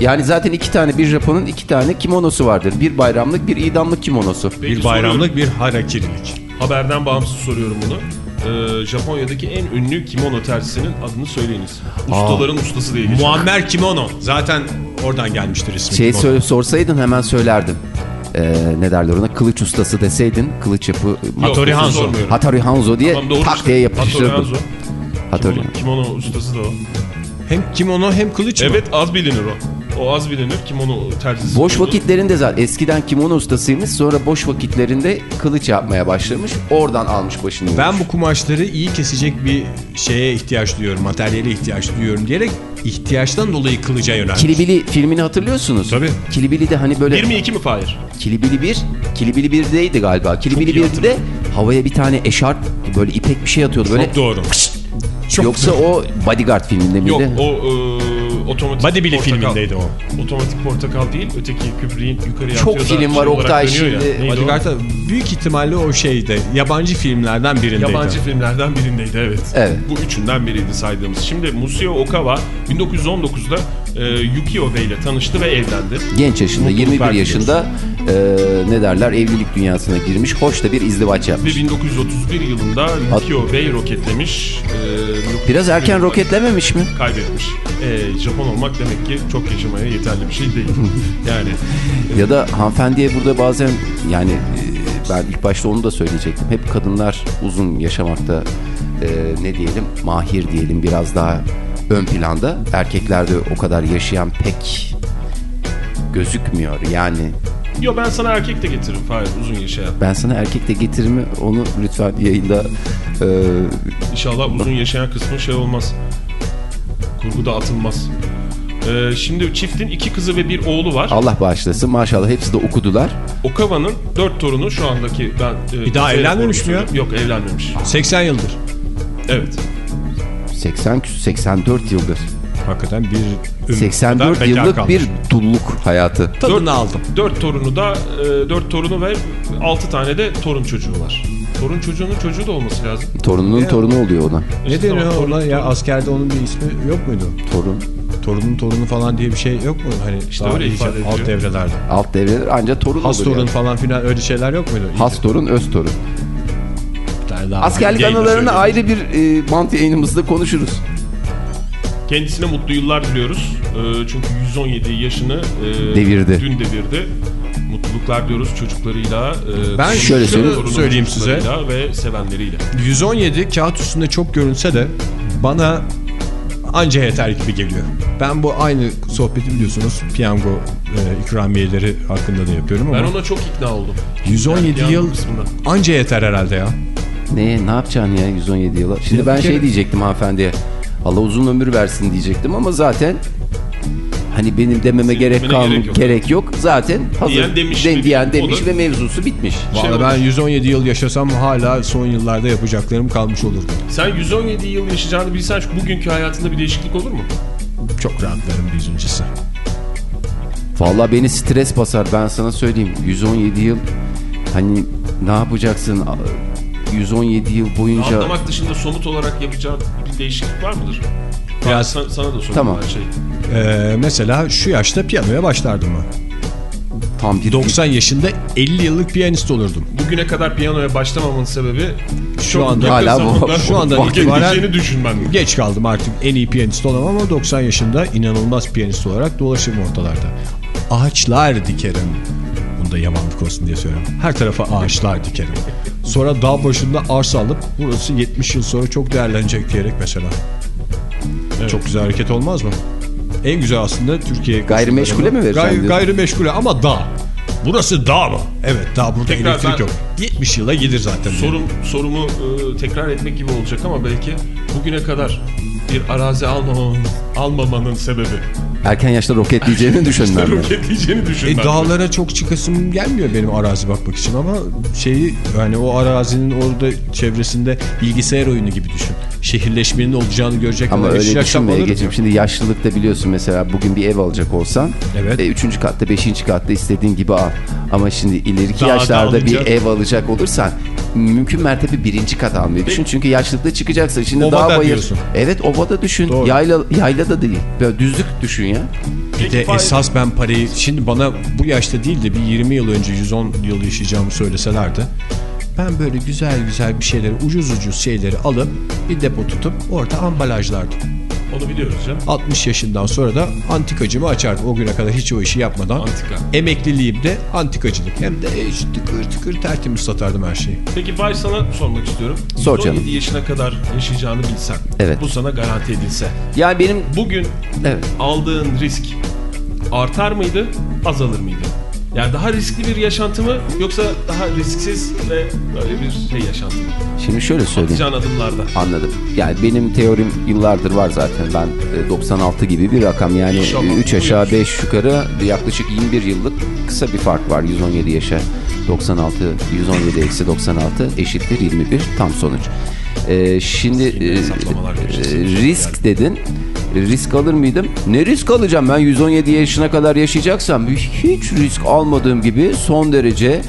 Yani zaten iki tane bir Japon'un iki tane kimonosu vardır. Bir bayramlık bir idamlık kimonosu. Peki bir bayramlık soruyorum. bir harakirilik. Haberden bağımsız soruyorum bunu. e, Japonya'daki en ünlü kimono terzisinin adını söyleyiniz. Ustaların ustası diye geçiyor. Muammer Kimono. Zaten oradan gelmiştir ismi. Şey söyle, sorsaydın hemen söylerdim. Ee, ne derler ona? Kılıç ustası deseydin kılıç yapı... Yok, Hattori Hanzo. Hattori Hanzo diye Tamam, tak diye Hattori yapıştırdım. Hanzo. Hattori. Kimono, kimono ustası da o. Hem kimono hem kılıç mı? Evet az bilinir o. O az bilinir kimono terzisi. Boş olduğu. vakitlerinde zaten eskiden kimono ustasıymış sonra boş vakitlerinde kılıç yapmaya başlamış. Oradan almış başını. Ben bu kumaşları iyi kesecek bir şeye ihtiyaç duyuyorum, materyale ihtiyaç duyuyorum diyerek ihtiyaçtan dolayı kılıca yönelmiş. Kilibili filmini hatırlıyorsunuz. Tabii. Kilibili de hani böyle... Bir mi iki mi Fahir? Kilibili 1, Kilibili 1'deydi galiba. Kilibili iyi 1'de havaya bir tane eşarp böyle ipek bir şey atıyordu böyle. Çok doğru. Çok Yoksa o Bodyguard filminde miydi? Yok o e, otomatik Body Billy portakal. filmindeydi o. Otomatik portakal değil öteki kübreğin yukarıya Çok atıyor film var şey Oktay şimdi. Bodyguard'da büyük ihtimalle o şeyde yabancı filmlerden birindeydi. Yabancı filmlerden birindeydi evet. Evet. Bu üçünden biriydi saydığımız. Şimdi Museo Okawa 1919'da e, Yukio Bey ile tanıştı ve evlendi. Genç yaşında, Mutluluklar 21 diliyoruz. yaşında e, ne derler evlilik dünyasına girmiş. Hoş da bir izdivaç Ve yapmış. 1931 yılında Yukio Bey roketlemiş. E, Biraz erken 1931 roketlememiş mi? Kaybetmiş. E, Japon olmak demek ki çok yaşamaya yeterli bir şey değil. yani Ya da hanımefendiye burada bazen yani e, ben ilk başta onu da söyleyecektim. Hep kadınlar uzun yaşamakta e, ne diyelim mahir diyelim biraz daha ön planda. Erkeklerde o kadar yaşayan pek gözükmüyor. Yani Yo ben sana erkek de getiririm Fahir uzun yaşayan. ben sana erkek de getirimi onu lütfen yayında e, İnşallah uzun yaşayan kısmı şey olmaz. Kurguda atılmaz. Ee, şimdi çiftin iki kızı ve bir oğlu var. Allah bağışlasın maşallah hepsi de okudular. Okawa'nın dört torunu şu andaki ben... e, Bir daha evlenmemiş mi ya? Yok evlenmemiş. 80 yıldır. Evet. 80 küs- 84 yıldır. Hakikaten bir ömür 84 kadar bekar yıllık kalmış. bir dulluk hayatı. Tadını aldım. Dört torunu da e, dört torunu ve altı tane de torun çocuğu var. Torun çocuğunun çocuğu da olması lazım. Torununun torunu oluyor ona. Ne İşte deniyor torun- ona ya askerde onun bir ismi yok muydu? Torun. Torunun torunu falan diye bir şey yok mu? Hani İşte öyle ifade alt ediyor. devrelerde. Alt devreler ancak torun Has torun yani. falan filan öyle şeyler yok muydu? Has torun, öz torun. Askerlik söyleyeyim. ayrı bir e, bant yayınımızda konuşuruz. Kendisine mutlu yıllar diliyoruz. E, çünkü 117 yaşını e, Devirdi. Dün devirdi. Mutluluklar diyoruz çocuklarıyla. e, Ben Şöyle söyleyeyim- size. Ve sevenleriyle. 117 kağıt üstünde çok görünse de bana anca yeter gibi geliyor. Ben bu aynı sohbeti biliyorsunuz piyango e, ikramiyeleri hakkında da yapıyorum Ben ama ona çok ikna oldum. 117 Yani yıl kısmında. anca yeter herhalde ya. Ne ne yapacaksın ya 117 yıla? Şimdi Ya ben şey diyecektim hanımefendiye. Allah uzun ömür versin diyecektim ama zaten hani benim dememe Senin gerek demene kalm gerek yok. gerek yok. Zaten hazır Diyen demiş den- ve- diyen demiş ve mevzusu bitmiş. Şey Vallahi ben olmuş. 117 yıl yaşasam hala son yıllarda yapacaklarım kalmış olurdu. Sen 117 yıl yaşayacağını bilsen şu bugünkü hayatında bir değişiklik olur mu? Çok rahatlarım birincisi. Vallahi beni stres basar ben sana söyleyeyim. 117 yıl hani ne yapacaksın? 117 yıl boyunca Anlamak dışında somut olarak yapacağın bir değişiklik var mıdır? Biraz- Sana, sana da sorayım Tamam. her şey. Ee, mesela şu yaşta piyanoya başlardım ben. tam bir 90 yaşında 50 yıllık piyanist olurdum. Bugüne kadar piyanoya başlamamın sebebi Şu anda Hala bu- şu fark itibaren- düşünmem. Geç kaldım artık en iyi piyanist olamam ama 90 yaşında inanılmaz piyanist olarak dolaşırım ortalarda. Ağaçlar dikerim. Bunu da yamanlık olsun diye söylüyorum. Her tarafa ağaçlar dikerim. Sonra dağ başında arsa alıp burası 70 yıl sonra çok değerlenecek diyerek mesela. Çok güzel hareket olmaz mı? En güzel aslında Türkiye Gayrimeşgule mi vereceksin Gay, diyorsun? gayrimeşgule ama dağ. Burası dağ mı? Evet dağ burada Tekrar elektrik ben- yok. 70 yıla gelir zaten. Sorum, sorumu e, tekrar etmek gibi olacak ama belki bugüne kadar bir arazi almamanın, almamanın sebebi. Erken yaşta roketleyeceğini düşünmem. Roketleyeceğini E, düşünmem. dağlara çok çıkasım gelmiyor benim arazi bakmak için ama şeyi yani o arazinin orada çevresinde bilgisayar oyunu gibi düşün. Şehirleşmenin olacağını görecek Ama öyle yaşayacaksam düşünme alırım. Ege'ciğim. Şimdi yaşlılıkta biliyorsun mesela bugün bir ev alacak olsan Evet. e, üçüncü katta, beşinci katta istediğin gibi al. Ama şimdi ileriki Daha da yaşlarda alınca- bir ev alacak olursan mümkün mertebe birinci kat almayı düşün. Çünkü yaşlılıkta çıkacaksın. Şimdi Ovada dağ bayır. diyorsun. Evet ovada düşün. Doğru. Yayla, yayla da değil. Böyle düzlük düşün ya. Bir de esas ben parayı şimdi bana bu yaşta değil de bir 20 yıl önce 110 yıl yaşayacağımı söyleselerdi Ben böyle güzel güzel bir şeyleri ucuz ucuz şeyleri alıp bir depo tutup orada ambalajlardım. Onu biliyoruz canım. 60 yaşından sonra da antikacımı açardım. O güne kadar hiç o işi yapmadan. Antika. Emekliliğimde antikacılık. Hem de tıkır tıkır tertemiz satardım her şeyi. Peki Bay sana sormak istiyorum. Sor canım. 17 yaşına kadar yaşayacağını bilsen. Evet. Bu sana garanti edilse. Yani benim Bugün evet. aldığın risk artar mıydı, azalır mıydı? Yani daha riskli bir yaşantı mı yoksa daha risksiz ve böyle bir şey yaşantı mı? Şimdi şöyle söyleyeyim. Atacağın adımlarda. Anladım. Yani benim teorim yıllardır var zaten. Ben e, 96 gibi bir rakam. Yani İnşallah 3 aşağı buluyoruz. 5 yukarı yaklaşık 21 yıllık kısa bir fark var. 117 yaşa 96, 117 eksi 96 eşittir 21 tam sonuç. E, şimdi e, e, risk dedin. E, Risk alır mıydım? Ne risk alacağım? Ben 117 yaşına kadar yaşayacaksam hiç risk almadığım gibi son derece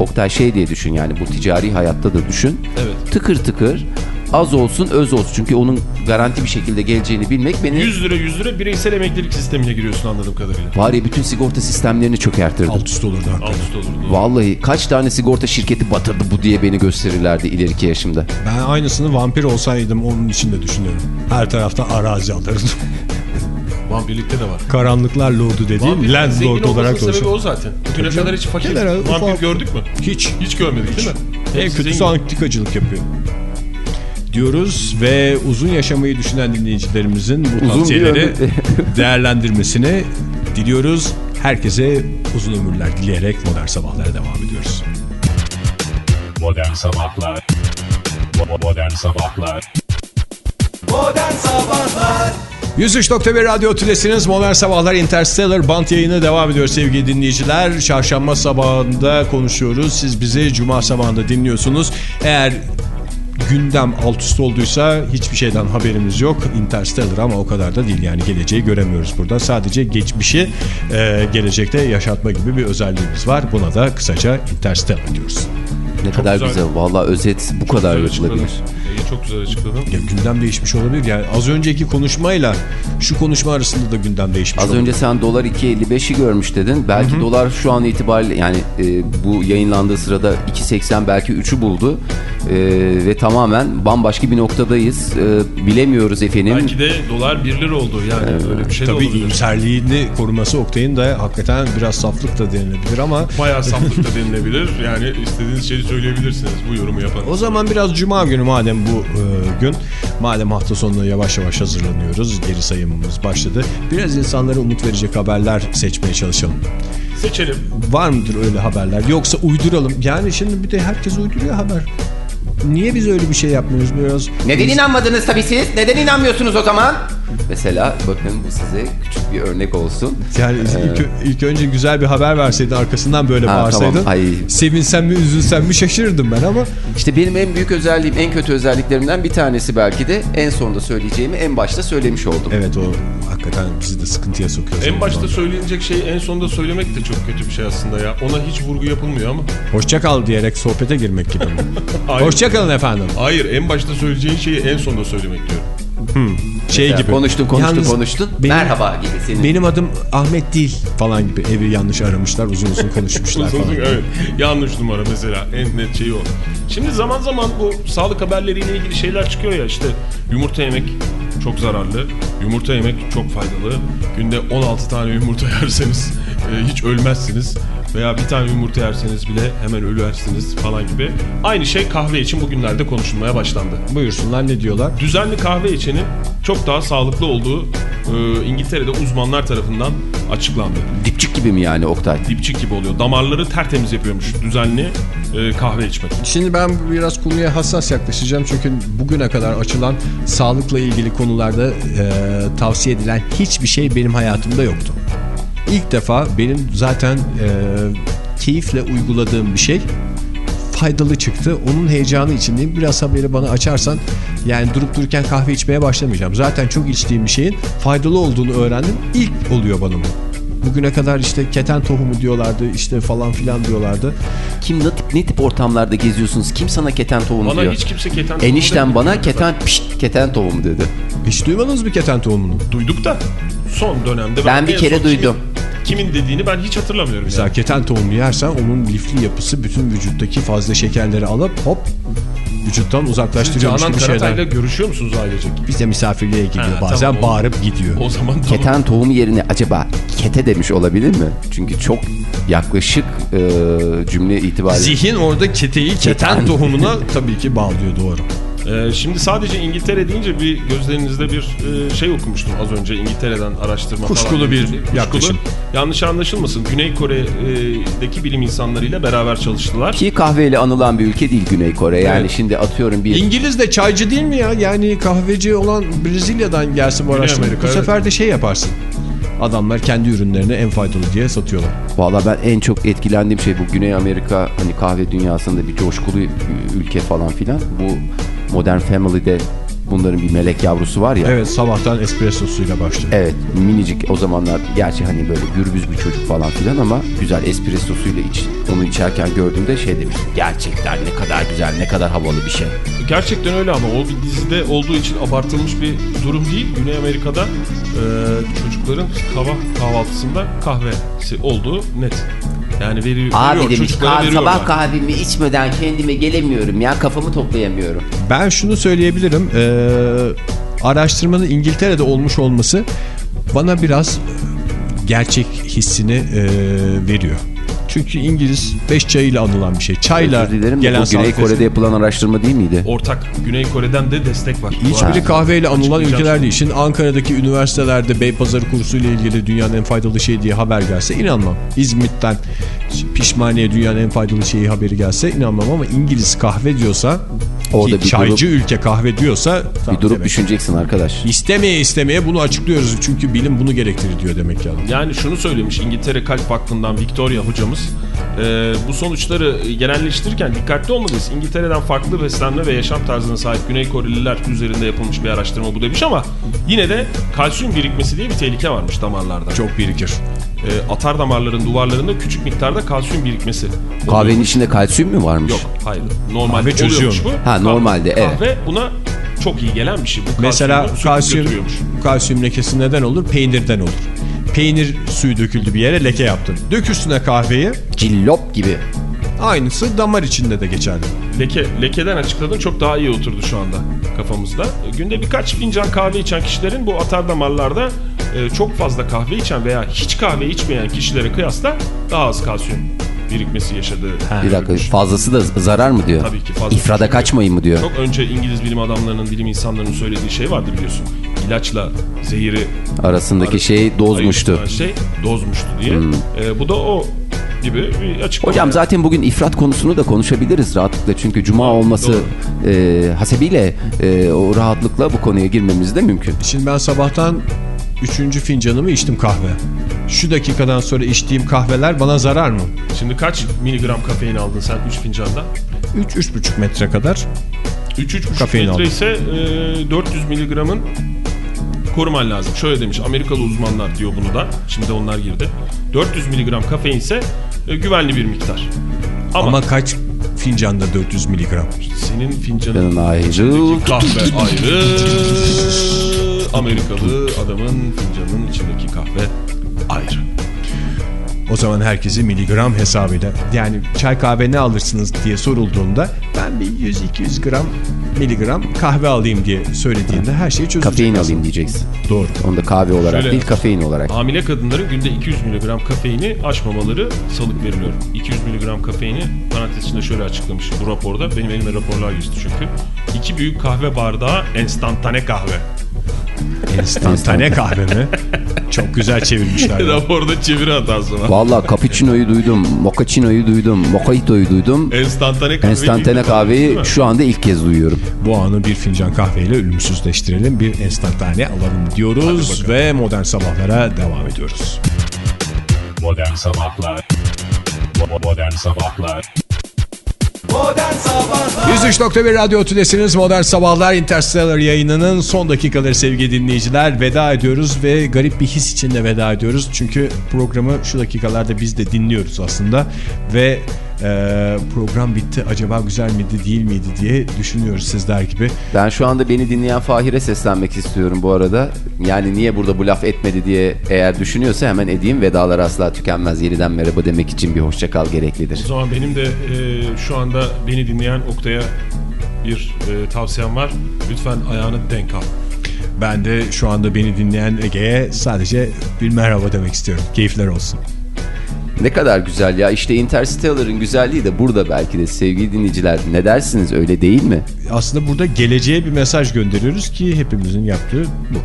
Oktay şey diye düşün yani bu ticari hayatta da düşün. Evet. Tıkır tıkır az olsun öz olsun. Çünkü onun garanti bir şekilde geleceğini bilmek beni 100 lira 100 lira bireysel emeklilik sistemine giriyorsun anladığım kadarıyla. var ya bütün sigorta sistemlerini çökertirdi. Alt üst olurdu hakikaten. Alt üst olurdu. Vallahi kaç tane sigorta şirketi batırdı bu diye beni gösterirlerdi ileriki yaşımda. Ben aynısını vampir olsaydım onun için de düşünüyorum. Her tarafta arazi alırdım. Vampirlikte de var. Karanlıklar Lord'u dediğim landlord zengin olarak olmasının sebebi o zaten. Bugüne kadar hiç fakir Genel vampir ufak- gördük mü? Hiç. Hiç görmedik değil mi? En Hepsi kötüsü antikacılık yapıyor. Diyoruz ve uzun yaşamayı düşünen dinleyicilerimizin bu Uzun tavsiyeleri değerlendirmesini diliyoruz. Herkese uzun ömürler dileyerek modern sabahlara devam ediyoruz. Modern Sabahlar Modern Sabahlar Modern Sabahlar 103.1 Radyo Tülesi'niz Modern Sabahlar Interstellar band yayını devam ediyor sevgili dinleyiciler. Çarşamba sabahında konuşuyoruz. Siz bizi cuma sabahında dinliyorsunuz. Eğer gündem alt üst olduysa hiçbir şeyden haberimiz yok. Interstellar ama o kadar da değil. Yani geleceği göremiyoruz burada. Sadece geçmişi e, gelecekte yaşatma gibi bir özelliğimiz var. Buna da kısaca Interstellar diyoruz. Ne kadar güzel. güzel. Vallahi özet bu kadar Güzel açıkladın. yapılabilir. İyi, çok güzel açıkladın. Ya gündem değişmiş olabilir. Yani az önceki konuşmayla şu konuşma arasında da gündem değişmiş Az olabilir. önce sen dolar 2.55'i görmüş dedin. Belki dolar şu an itibariyle yani e, bu yayınlandığı sırada 2.80 belki 3'ü buldu. E, ve tamamen bambaşka bir noktadayız. E, bilemiyoruz efendim. Belki de dolar 1 lira oldu yani öyle bir şey de Tabii olabilir. iyimserliğini koruması Oktay'ın da hakikaten biraz saflık da denilebilir ama Bayağı saflık da denilebilir. Yani istediğiniz şeyi söyleyebilirsiniz bu yorumu yapan. o zaman biraz cuma günü madem bu e, gün madem hafta sonuna yavaş yavaş hazırlanıyoruz geri sayımımız başladı biraz insanlara umut verecek haberler seçmeye çalışalım. Seçelim. Var mıdır öyle haberler yoksa uyduralım yani şimdi bir de herkes uyduruyor haber. Niye biz öyle bir şey yapmıyoruz biraz? Neden inanmadınız tabii siz? Neden inanmıyorsunuz o zaman? Mesela bakın bu size küçük bir örnek olsun. Yani ilk, ilk önce güzel bir haber verseydin arkasından böyle Ha, bağırsaydın. tamam. Ay. Sevinsem mi üzülsem mi şaşırırdım ben ama İşte benim en büyük özelliğim, en kötü özelliklerimden bir tanesi belki de en sonda söyleyeceğimi en başta söylemiş oldum. Evet o hakikaten bizi de sıkıntıya sokuyor. En başta söylenecek şeyi en sonda söylemek de çok kötü bir şey aslında ya. Ona hiç vurgu yapılmıyor ama. Hoşça kal diyerek sohbete girmek gibi. Hoşça kalın efendim. Hayır en başta söyleyeceğin şeyi en sonda söylemek diyorum. Şey Ya, gibi. Konuştun konuştun Yalnız konuştun. benim- Merhaba gibi senin. Benim adım Ahmet değil falan gibi. Evi yanlış aramışlar uzun uzun konuşmuşlar Uzun falan. uzun, evet. Yanlış numara mesela. En net şeyi o. Şimdi zaman zaman bu sağlık haberleriyle ilgili şeyler çıkıyor ya işte yumurta yemek çok zararlı. Yumurta yemek çok faydalı. Günde 16 tane yumurta yerseniz e, hiç ölmezsiniz. Veya bir tane yumurta yerseniz bile hemen ölürsünüz falan gibi. Aynı şey kahve için bugünlerde konuşulmaya başlandı. Buyursunlar ne diyorlar? Düzenli kahve içenin çok daha sağlıklı olduğu e, İngiltere'de uzmanlar tarafından açıklandı. Dipçik gibi mi yani Oktay? Dipçik gibi oluyor. Damarları tertemiz yapıyormuş düzenli e, kahve içmek. Şimdi ben biraz konuya hassas yaklaşacağım çünkü bugüne kadar açılan sağlıkla ilgili konularda e, tavsiye edilen hiçbir şey benim hayatımda yoktu. İlk defa benim zaten e, keyifle uyguladığım bir şey faydalı çıktı. Onun heyecanı içindeyim. Biraz haberi bana açarsan yani durup dururken kahve içmeye başlamayacağım. Zaten çok içtiğim bir şeyin faydalı olduğunu öğrendim. İlk oluyor bana bu. Bugüne kadar işte keten tohumu diyorlardı işte falan filan diyorlardı. Kim ne tip, ne tip ortamlarda geziyorsunuz? Kim sana keten tohumu Bana diyor? hiç kimse keten tohumu Enişten bana keten pişt, keten tohumu dedi. Hiç duymadınız mı keten tohumunu? Duyduk da son dönemde Ben bir en kere son duydum. Şey, kimin dediğini ben hiç hatırlamıyorum. Mesela yani. keten tohumu yersen onun lifli yapısı bütün vücuttaki fazla şekerleri alıp hop vücuttan uzaklaştırıyormuş Canan gibi şeyler. görüşüyor musunuz ailecek? Bize misafirliğe gidiyor Ha, bazen tamam, o- bağırıp gidiyor. O zaman tamam. Keten tohumu yerine acaba kete demiş olabilir mi? Çünkü çok yaklaşık e, cümle itibariyle. Zihin orada keteyi keten Keten. tohumuna tabii ki bağlıyor doğru. Ee, şimdi sadece İngiltere deyince bir gözlerinizde bir e, şey okumuştum az önce İngiltere'den araştırma Kuşkulu falan. bir Kuşkulu. yaklaşım. Yanlış anlaşılmasın. Güney Kore'deki bilim insanlarıyla beraber çalıştılar. Ki kahveyle anılan bir ülke değil Güney Kore. Yani Evet. şimdi atıyorum bir İngiliz de çaycı değil mi ya? Yani kahveci olan Brezilya'dan gelsin bu araştırma. Bu evet. sefer de şey yaparsın. Adamlar kendi ürünlerini en faydalı diye satıyorlar. Valla ben en çok etkilendiğim şey bu Güney Amerika hani kahve dünyasında bir coşkulu ülke falan filan. Bu Modern Family'de bunların bir melek yavrusu var ya. Evet sabahtan espressosuyla başlıyor. Evet minicik o zamanlar gerçi hani böyle gürbüz bir çocuk falan filan ama güzel espressosuyla iç, onu içerken gördüğümde şey demiştim. Gerçekten ne kadar güzel ne kadar havalı bir şey. Gerçekten öyle ama o bir dizide olduğu için abartılmış bir durum değil. Güney Amerika'da e, çocukların sabah kahvaltısında kahvesi olduğu net. Yani veri, Abi veriyor, demiş çocuklara "Kah- veriyorlar. sabah kahvemi içmeden kendime gelemiyorum ya kafamı toplayamıyorum. Ben şunu söyleyebilirim. Ee, araştırmanın İngiltere'de olmuş olması bana biraz gerçek hissini e, veriyor. Çünkü İngiliz beş çayıyla anılan bir şey. Çayla dilerim gelen bu Güney Kore'de yapılan araştırma değil miydi? Ortak Güney Kore'den de destek var. Hiçbiri kahveyle anılan ülkeler değil. Şimdi Ankara'daki üniversitelerde Beypazarı kursuyla ilgili dünyanın en faydalı şey diye haber gelse inanmam. İzmit'ten pişmaniye dünyanın en faydalı şeyi haberi gelse inanmam ama İngiliz kahve diyorsa Orada ki bir çaycı ülke kahve diyorsa Bir durup demek. düşüneceksin arkadaş. İstemeye istemeye bunu açıklıyoruz. Çünkü bilim bunu gerektirir diyor demek ki adam. Yani şunu söylemiş İngiltere Kalp Vakfı'ndan Victoria hocamız. E, bu sonuçları genelleştirirken dikkatli olmalıyız. İngiltere'den farklı beslenme ve yaşam tarzına sahip Güney Koreliler üzerinde yapılmış bir araştırma bu demiş ama yine de kalsiyum birikmesi diye bir tehlike varmış damarlarda. Çok birikir. E, atar damarların duvarlarında küçük miktarda kalsiyum birikmesi. Kahvenin oluyormuş. içinde kalsiyum mu varmış? Yok hayır. Normalde Kahve çözüyor bu. Ha, Kahve- normalde, evet. Kahve buna çok iyi gelen bir şey. Bu Mesela kalsiyum, kalsiyum lekesi neden olur? Peynirden olur. Peynir suyu döküldü bir yere leke yaptın. Dök üstüne kahveyi. Cillop gibi. Aynısı damar içinde de geçerli. Leke, lekeden açıkladın çok daha iyi oturdu şu anda kafamızda. E, Günde birkaç fincan kahve içen kişilerin bu atar damarlarda e, çok fazla kahve içen veya hiç kahve içmeyen kişilere kıyasla daha az kalsiyum birikmesi yaşadığı. Bir dakika fazlası da zarar mı diyor? Tabii ki fazla. İfrada Çünkü kaçmayın mı diyor? Çok önce İngiliz bilim adamlarının, bilim insanlarının söylediği şey vardı biliyorsun. İlaçla zehiri Arasındaki şey dozmuştu. Hmm. Şey dozmuştu diye. E, bu da o gibi bir açıklama. Hocam yani. zaten bugün ifrat konusunu da konuşabiliriz rahatlıkla. Çünkü cuma olması e, hasebiyle e, o rahatlıkla bu konuya girmemiz de mümkün. Şimdi ben sabahtan üçüncü fincanımı içtim kahve. Şu dakikadan sonra içtiğim kahveler bana zarar mı? Şimdi kaç miligram kafein aldın sen 3 fincanda? 3-3,5 metre kadar 3-3,5 Kafein metre aldım. ise e, 400 miligramın koruman lazım. Şöyle demiş Amerikalı uzmanlar diyor bunu da. Şimdi onlar girdi. 400 miligram kafein ise e, güvenli bir miktar. Ama, ama kaç fincanda 400 miligram? senin fincanın Canın ayrı. içindeki kahve ayrı. Amerikalı adamın fincanının içindeki kahve ayrı. O zaman herkesi miligram hesabıyla yani çay kahve ne alırsınız diye sorulduğunda ben bir 100-200 gram miligram kahve alayım diye söylediğinde her şey çözülecek. Kafein aslında. alayım diyeceksin. Doğru. Onu da kahve olarak Şöyle- değil kafein olarak. Hamile kadınların günde 200 miligram kafeini aşmamaları salık veriliyor. 200 miligram kafeini parantez içinde şöyle açıklamış bu raporda. Benim elime raporlar geçti çünkü. İki büyük kahve bardağı enstantane kahve. Enstantane kahve mi? Çok güzel çevirmişler. ya. Raporda çeviri hatası var. Valla cappuccino'yu duydum, mochaccino'yu duydum, mojito'yu duydum. Enstantane kahve. Enstantane kahveyi şu anda ilk kez duyuyorum. Bu anı bir fincan kahveyle ölümsüzleştirelim. Bir enstantane alalım diyoruz ve modern sabahlara devam ediyoruz. Modern Sabahlar Bo- Modern Sabahlar Modern Sabahlar 103.1 Radyo Tülesi'niz Modern Sabahlar Interstellar yayınının son dakikaları sevgili dinleyiciler. Veda ediyoruz ve garip bir his içinde veda ediyoruz. Çünkü programı şu dakikalarda biz de dinliyoruz aslında. Ve e, program bitti acaba güzel miydi değil miydi diye düşünüyoruz sizler gibi. Ben şu anda beni dinleyen Fahir'e seslenmek istiyorum bu arada. Yani niye burada bu laf etmedi diye eğer düşünüyorsa hemen edeyim. Vedalar asla tükenmez. Yeniden merhaba demek için bir hoşça kal gereklidir. O zaman benim de e, şu anda beni dinleyen Oktay'a bir e, tavsiyem var. Lütfen ayağını denk al. Ben de şu anda beni dinleyen Ege'ye sadece bir merhaba demek istiyorum. Keyifler olsun. Ne kadar güzel ya. İşte Interstellar'ın güzelliği de burada belki de sevgili dinleyiciler. Ne dersiniz öyle değil mi? Aslında burada geleceğe bir mesaj gönderiyoruz ki hepimizin yaptığı bu.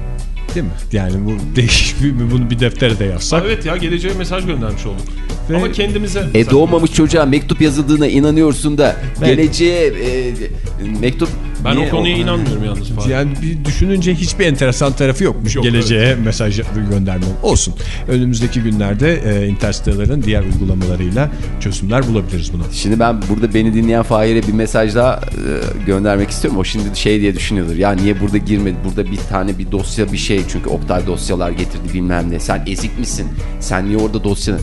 Değil mi? Yani bu değişik bir bunu bir deftere de yazsak. Evet ya geleceğe mesaj göndermiş olduk. Ve- Ama kendimize. E doğmamış çocuğa mektup yazıldığına inanıyorsun da Evet. geleceğe e, mektup... Ben Niye o konuya inanmıyorum yalnız. Fahir. Yani bir düşününce hiçbir enteresan tarafı yokmuş Yok, geleceğe mesaj göndermenin. Olsun. Önümüzdeki günlerde e, Interstellar'ın diğer uygulamalarıyla çözümler bulabiliriz buna. Şimdi ben burada beni dinleyen Fahir'e bir mesaj daha e, göndermek istiyorum. O şimdi şey diye düşünüyordur. Ya niye burada girmedi? Burada bir tane bir dosya bir şey. Çünkü Oktay dosyalar getirdi bilmem ne. Sen ezik misin? Sen niye orada dosya...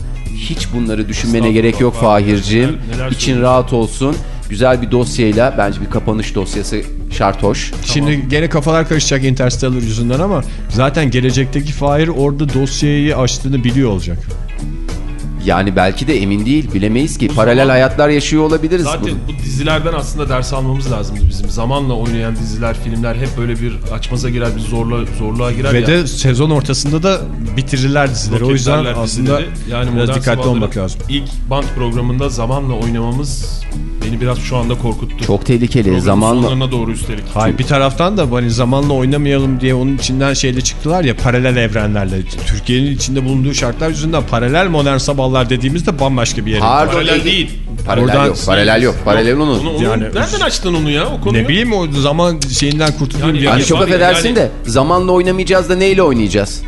Hiç bunları düşünmene gerek yok Fahir. Fahir'cim. İçin rahat olsun. Güzel bir dosyayla bence bir kapanış dosyası şart hoş. Şimdi gene kafalar karışacak Interstellar yüzünden ama zaten gelecekteki Fahir orada dosyayı açtığını biliyor olacak. Yani belki de emin değil bilemeyiz ki. Paralel zaman- hayatlar yaşıyor olabiliriz. Zaten Bu- bu dizilerden aslında ders almamız lazımdı bizim. Zamanla oynayan diziler, filmler hep böyle bir açmaza girer, bir zorla, zorluğa girer Ve ya. de sezon ortasında da bitirirler dizileri. O yüzden aslında dizileri. yani biraz dikkatli olmak lazım. İlk band programında zamanla oynamamız beni biraz şu anda korkuttu. Çok tehlikeli. Programın Zamanla sonlarına doğru üstelik. Hayır bir taraftan da hani zamanla oynamayalım diye onun içinden şeyle çıktılar ya paralel evrenlerle. Türkiye'nin içinde bulunduğu şartlar yüzünden paralel modern sabahlar dediğimizde bambaşka bir yere. Pardon, Paralel Ege- değil. Paralel Oradan- yok. Paralel yok. Paralel onu. Onu, onu- Yani- nereden açtın onu ya o konuyu? Ne bileyim o zaman şeyinden kurtulduğum Yani- bir Yani Yani çok affedersin yani- de zamanla oynamayacağız da neyle oynayacağız?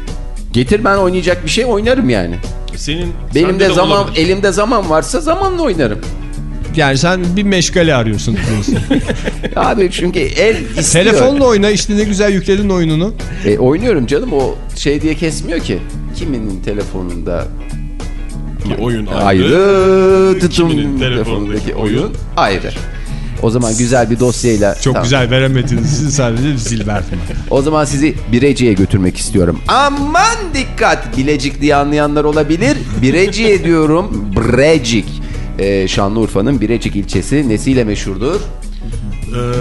Getir ben oynayacak bir şey oynarım yani. Senin Benim sende de zaman olabilir. elimde zaman varsa zamanla oynarım. Yani sen bir meşgale arıyorsun. Abi çünkü el istiyor. Telefonla oyna işte ne güzel yükledin oyununu. E, oynuyorum canım o şey diye kesmiyor ki. Kiminin telefonunda Bir oyun ayrı. ayrı, kiminin telefondaki oyun oyun ayrı. O zaman güzel bir dosyayla Çok Tamam. güzel veremediğiniz için sadece bir zil verdim. O zaman sizi Birecik'e götürmek istiyorum. Aman dikkat Bilecik diye anlayanlar olabilir. Birecik'e diyorum. Birecik. Ee, Şanlıurfa'nın Birecik ilçesi nesiyle meşhurdur?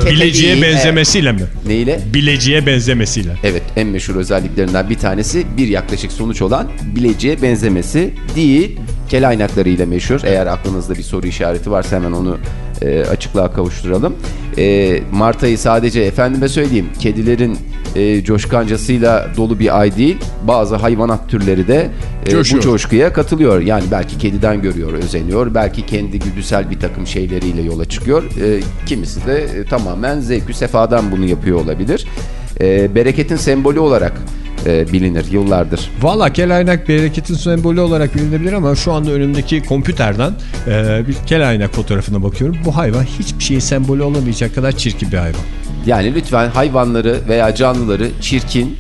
Ee, Bileciğe benzemesiyle mi? Neyle? Bileciğe benzemesiyle. Evet en meşhur özelliklerinden bir tanesi bir yaklaşık sonuç olan bileciğe benzemesi değil. Kel aynaklarıyla meşhur. Eğer aklınızda bir soru işareti varsa hemen onu e, açıklığa kavuşturalım. E, Mart ayı sadece efendime söyleyeyim kedilerin e, coşkancasıyla dolu bir ay değil. Bazı hayvanat türleri de e, bu coşkuya katılıyor. Yani belki kediden görüyor, özeniyor. Belki kendi güdüsel bir takım şeyleriyle yola çıkıyor. E, kimisi de e, tamamen zevkü sefadan bunu yapıyor olabilir. E, bereketin sembolü olarak e, bilinir yıllardır. Valla kel aynak bereketin sembolü olarak bilinebilir ama şu anda önümdeki kompüterden e, bir kel aynak fotoğrafına bakıyorum. Bu hayvan hiçbir şeyin sembolü olamayacak kadar çirkin bir hayvan. Yani lütfen hayvanları veya canlıları çirkin,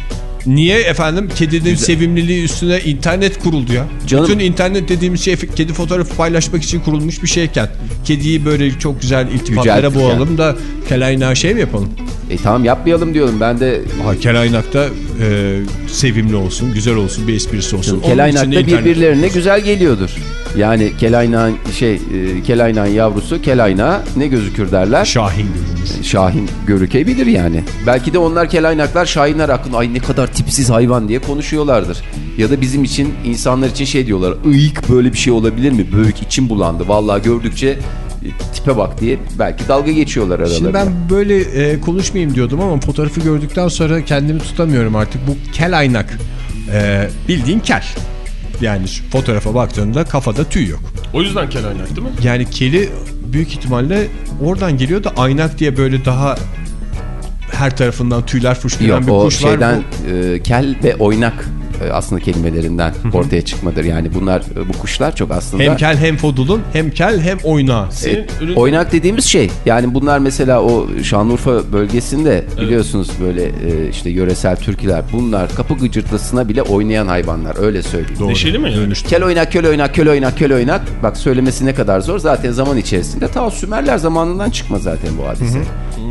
Niye efendim kedinin sevimliliği üstüne internet kuruldu ya? Canım- Bütün internet dediğimiz şey kedi fotoğrafı paylaşmak için kurulmuş bir şeyken kediyi böyle çok güzel iltifatlara Yücelttik boğalım da kel aynağı şey mi yapalım? e tamam yapmayalım diyorum ben de Ha, kel aynakta e, sevimli olsun, güzel olsun, bir esprisi olsun. De Kelaynak'ta birbirlerine güzel geliyordur. Yani kelaynağın şey e, kelaynağın yavrusu kelaynağı ne gözükür derler. Şahin görünür. Şahin görükebilir yani. Belki de onlar kelaynaklar Şahinler hakkında ay ne kadar tipsiz hayvan diye konuşuyorlardır. Ya da bizim için insanlar için şey diyorlar. Iyik böyle bir şey olabilir mi? Böğük içim bulandı. Vallahi gördükçe e, tipe bak diye belki dalga geçiyorlar aralarında. Şimdi ben böyle e, konuşmayayım diyordum ama fotoğrafı gördükten sonra kendimi tutamıyorum artık. Bu kel aynak e, bildiğin kel. Yani şu fotoğrafa baktığında kafada tüy yok. O yüzden kel aynak değil mi? Yani keli büyük ihtimalle oradan geliyor da aynak diye böyle daha her tarafından tüyler fışkıran Yok bir o kuş var. şeyden e, kel ve oynak aslında kelimelerinden ortaya çıkmadır. Yani bunlar e, bu kuşlar çok aslında Hem kel hem fodulun hem kel hem oyna. Senin e, ürün- oynak dediğimiz şey. Yani bunlar mesela o Şanlıurfa bölgesinde biliyorsunuz böyle e, işte yöresel türküler bunlar kapı gıcırtısına bile oynayan hayvanlar öyle söyleyeyim. Neşeli mi yani? Kel oynak, köl oynak, köl oynak, köl oynak. Bak söylemesi ne kadar zor. Zaten zaman içerisinde ta Sümerler zamanından çıkma zaten bu hadise.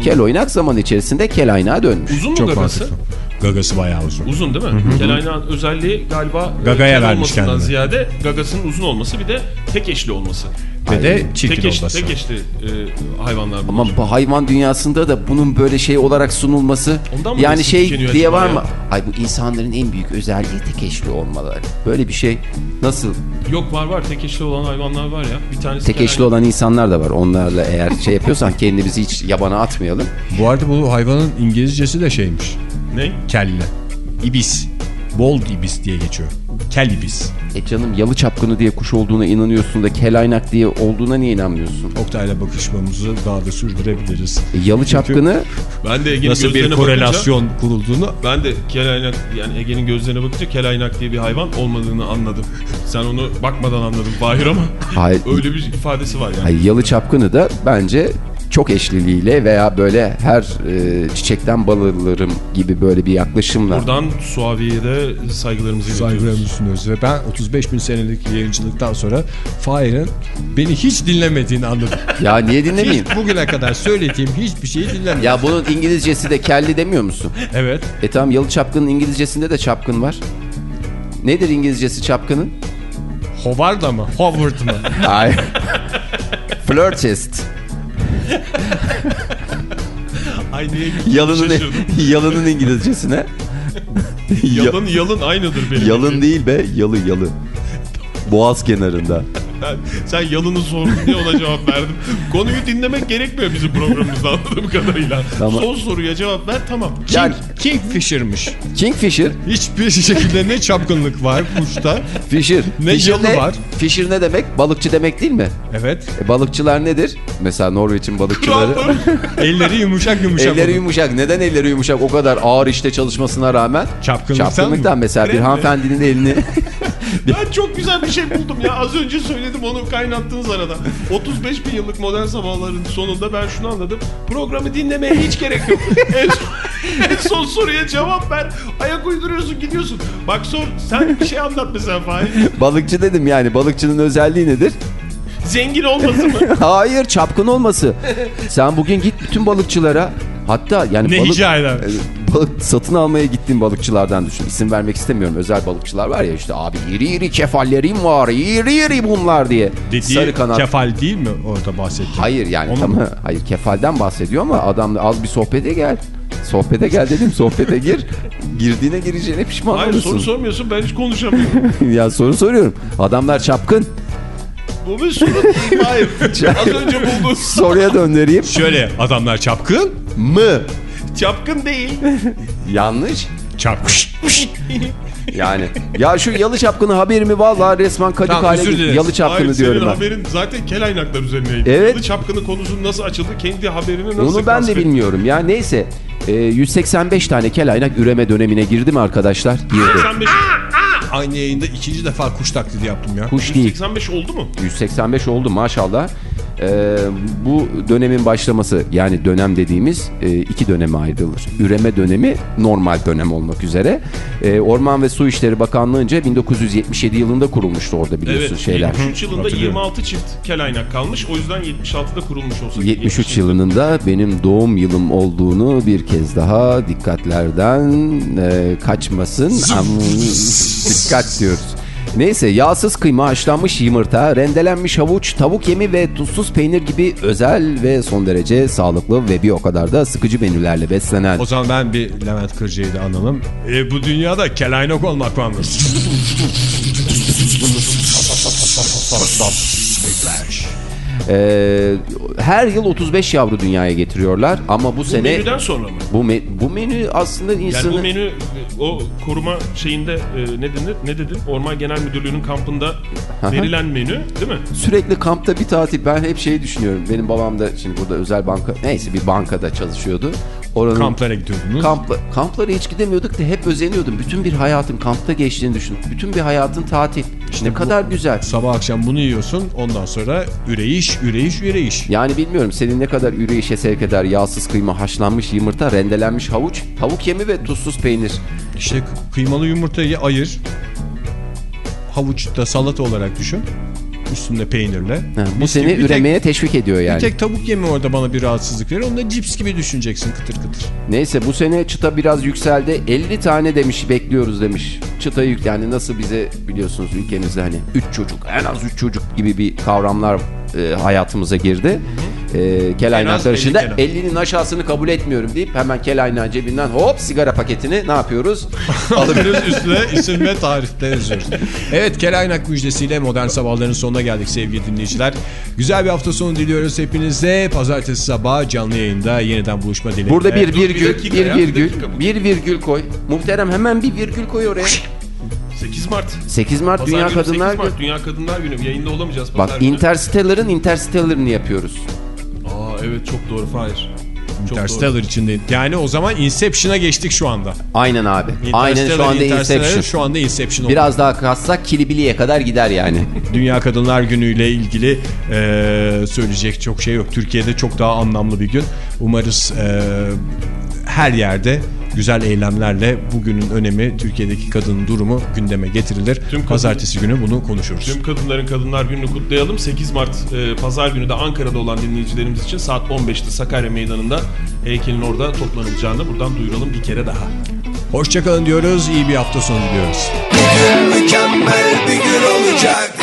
Kel oynak zaman içerisinde kel aynağa dönmüş. Uzun mu Çok gagası? Gagası bayağı uzun. Uzun değil mi? Kel aynağın özelliği galiba e, Gagaya vermiş kendini. ziyade gagasının uzun olması bir de tek eşli olması. Ve de çirkin Tek, eş, olması. tek eşli e, hayvanlar bunlar. Ama bu hayvan dünyasında da bunun böyle şey olarak sunulması Ondan mı yani şey diye var ya? mı? Ay bu insanların en büyük özelliği tek eşli olmaları. Böyle bir şey nasıl Yok var var tek eşli olan hayvanlar var ya. Bir tanesi tek eşli olan insanlar da var. Onlarla eğer şey yapıyorsan kendimizi hiç yabana atmayalım. Bu arada bu hayvanın İngilizcesi de şeymiş. Ne? Kelle. İbis. Bold ibis diye geçiyor. Kel ibis. E canım yalı çapkını diye kuş olduğuna inanıyorsun da kelaynak diye olduğuna niye inanmıyorsun? Oktay'la bakışmamızı daha da sürdürebiliriz. E, yalı çapkını Ben de Ege'nin Nasıl bir korelasyon kurulduğunu bakınca ben de kel aynak yani Ege'nin gözlerine bakınca kel aynak diye bir hayvan olmadığını anladım. Sen onu bakmadan anladın Bahir ama Hayır. öyle bir ifadesi var yani. Ay, yalı çapkını da bence çok eşliliğiyle veya böyle her e, çiçekten bal alırım gibi böyle bir yaklaşımla. Buradan Suavi'ye de saygılarımızı iletiyoruz. saygılarımızı sunuyoruz. Ve ben 35 bin senelik yayıncılıktan sonra Fahir'in beni hiç dinlemediğini anladım. Ya niye dinlemeyeyim? hiç bugüne kadar söylediğim hiçbir şeyi dinlemedim. ya bunun İngilizcesi de kelli demiyor musun? Evet. E tamam yalı çapkının İngilizcesinde de çapkın var. Nedir İngilizcesi çapkının? Howard mı? Howard mı? Hayır. Flirtist. Ay niye Yalının, şaşırdım. yalının İngilizcesine. Yalın yalın aynıdır benim. Yalın değil be yalı yalı. Boğaz kenarında. Ben- sen yalını sordun diye ona cevap verdim. Konuyu dinlemek gerekmiyor bizim programımızda anladığım kadarıyla. Tamam. Son soruya cevap ver tamam. Yani King, Kingfisher'mış. Kingfisher, Hiçbir şekilde ne çapkınlık var kuşta. Fisher. Ne Fisher yalı var? Fisher ne demek? Balıkçı demek değil mi? Evet. E, balıkçılar nedir? Mesela Norveç'in balıkçıları. Elleri yumuşak yumuşak. Elleri olur. yumuşak. Neden elleri yumuşak? O kadar ağır işte çalışmasına rağmen. Çapkınlıktan Çapkınlıktan mı? mesela bir Krem hanımefendinin elini Ben çok güzel bir şey buldum ya. Az önce söyledim onu kaynattığınız arada. 35 bin yıllık modern sabahların sonunda ben şunu anladım. Programı dinlemeye hiç gerek yok. en, son, en son soruya cevap ver. Ayak uyduruyorsun gidiyorsun. Bak sor sen bir şey anlat mesela Fahir. balıkçı dedim yani. Balıkçının özelliği nedir? Zengin olması mı? Hayır çapkın olması. Sen bugün git bütün balıkçılara hatta yani Ne balık, e, balık satın almaya gittiğin balıkçılardan düşün. İsim vermek istemiyorum. Özel balıkçılar var ya işte abi iri iri kefallerim var. iri iri bunlar diye. Dediği Sarı kanat. kefal değil mi orada bahsettiğim? Hayır yani Onu tamam. mu? Hayır kefalden bahsediyor ama adamla az bir sohbete gel. Sohbete gel dedim sohbete gir. Girdiğine gireceğine pişman Hayır olursun. soru sormuyorsun ben hiç konuşamıyorum. ya soru soruyorum. Adamlar çapkın. Bu bir soru değil Hayır. Az önce bulduğum Soruya döndüreyim. Şöyle adamlar çapkın. Mı? çapkın değil. Yanlış. Çapkış. Yani ya şu yalı çapkını haberimi vallahi resmen kadık Tamam, hale dileriz. Yalı çapkını Hayır, diyorum senin ben. haberin zaten kel aynaklar üzerineydi. Evet. Yalı çapkını konusunun nasıl açıldı? Kendi haberini nasıl Onu ben de bilmiyorum ya. Neyse. Ee, 185 tane kel aynak üreme dönemine girdi mi arkadaşlar? Girdi. 85, Aynı yayında ikinci defa kuş taklidi yaptım ya. Kuş değil. 85 oldu mu? 185 oldu maşallah. Ee, bu dönemin başlaması yani dönem dediğimiz e, iki döneme ayrılır. Üreme dönemi normal dönem olmak üzere. Ee, Orman ve Su İşleri Bakanlığı'nca 1977 yılında kurulmuştu orada biliyorsun Evet. şeyler. 73 yılında Hatırlıyorum. 26 çift kel aynak kalmış. O yüzden 76'da kurulmuş olsa. 73 yılının da benim doğum yılım olduğunu bir kez daha dikkatlerden e, kaçmasın. Am- Dikkat diyoruz. Neyse yağsız kıyma, haşlanmış yumurta, rendelenmiş havuç, tavuk yemi ve tuzsuz peynir gibi özel ve son derece sağlıklı ve bir o kadar da sıkıcı menülerle beslenen O zaman ben bir Levent Kırca'yı da analım. E, bu dünyada kelaynok olmak var mı? e, her yıl 35 yavru dünyaya getiriyorlar ama bu, Bu sene menüden sonra mı? bu, me- bu menü aslında Yani insanı bu menü o koruma şeyinde e, ne denir? Ne dedin? Orman Genel Müdürlüğü'nün kampında verilen menü değil mi? Sürekli kampta bir tatil ben hep şey düşünüyorum. Benim babam da şimdi burada özel banka neyse bir bankada çalışıyordu. Oranın Kamplara gidiyordunuz. Kampla, kamplara hiç gidemiyorduk da hep özeniyordum. Bütün bir hayatın kampta geçtiğini düşün. Bütün bir hayatın tatil. Ne kadar güzel. Sabah akşam bunu yiyorsun. Ondan sonra üreyiş, üreyiş, üreyiş. Yani bilmiyorum senin ne kadar üreyişe sevk eder yağsız kıyma, haşlanmış yumurta, rendelenmiş havuç, tavuk yemi ve tuzsuz peynir. İşte kıymalı yumurtayı ayır. Havuç da salata olarak düşün. Üstünde peynirle. Ha, bu Mis seni. Bir tek- üremeye teşvik ediyor yani. Bir tek tavuk yemi orada bana bir rahatsızlık verir. Onu da cips gibi düşüneceksin kıtır kıtır. Neyse bu sene çıta biraz yükseldi. 50 tane demiş bekliyoruz demiş. Çıta yük yani nasıl bize biliyorsunuz ülkemizde hani 3 çocuk en az 3 çocuk gibi bir kavramlar e, hayatımıza girdi. E, Kelaynak Az yarışında 50 kelam. 50'nin aşağısını kabul etmiyorum deyip hemen Kelaynak'ın cebinden hop sigara paketini ne yapıyoruz? Alıyoruz üstüne isim ve tarihte yazıyoruz. Evet Kelaynak müjdesiyle modern sabahların sonuna geldik sevgili dinleyiciler. Güzel bir hafta sonu diliyoruz hepinize. Pazartesi sabahı canlı yayında yeniden buluşma dileğiyle. Burada bir virgül, bir ya, bir virgül, bir virgül koy. Muhterem hemen bir virgül koy oraya. 8 Mart. 8 Mart Pazar Dünya günü Kadınlar 8 Günü. Mart Dünya Kadınlar Günü. Yayında olamayacağız Bak pazar günü. Interstellar'ın Interstellar'ını yapıyoruz. Aa evet çok doğru Fahir. Çok Interstellar doğru. içinde. Yani o zaman Inception'a geçtik şu anda. Aynen abi. Aynen şu anda Inception. Şu anda Inception oldu. Biraz daha kassak Kilibili'ye kadar gider yani. Dünya Kadınlar Günü ile ilgili e, söyleyecek çok şey yok. Türkiye'de çok daha anlamlı bir gün. Umarız e, her yerde güzel eylemlerle bugünün önemi, Türkiye'deki kadının durumu gündeme getirilir. Tüm kadın- Pazartesi günü bunu konuşuruz. Tüm kadınların Kadınlar Günü'nü kutlayalım. 8 Mart e, Pazar günü de Ankara'da olan dinleyicilerimiz için saat 15'te Sakarya Meydanı'nda heykelin orada toplanılacağını buradan duyuralım bir kere daha. Hoşçakalın diyoruz. İyi bir hafta sonu diliyoruz. Mükemmel bir gün olacak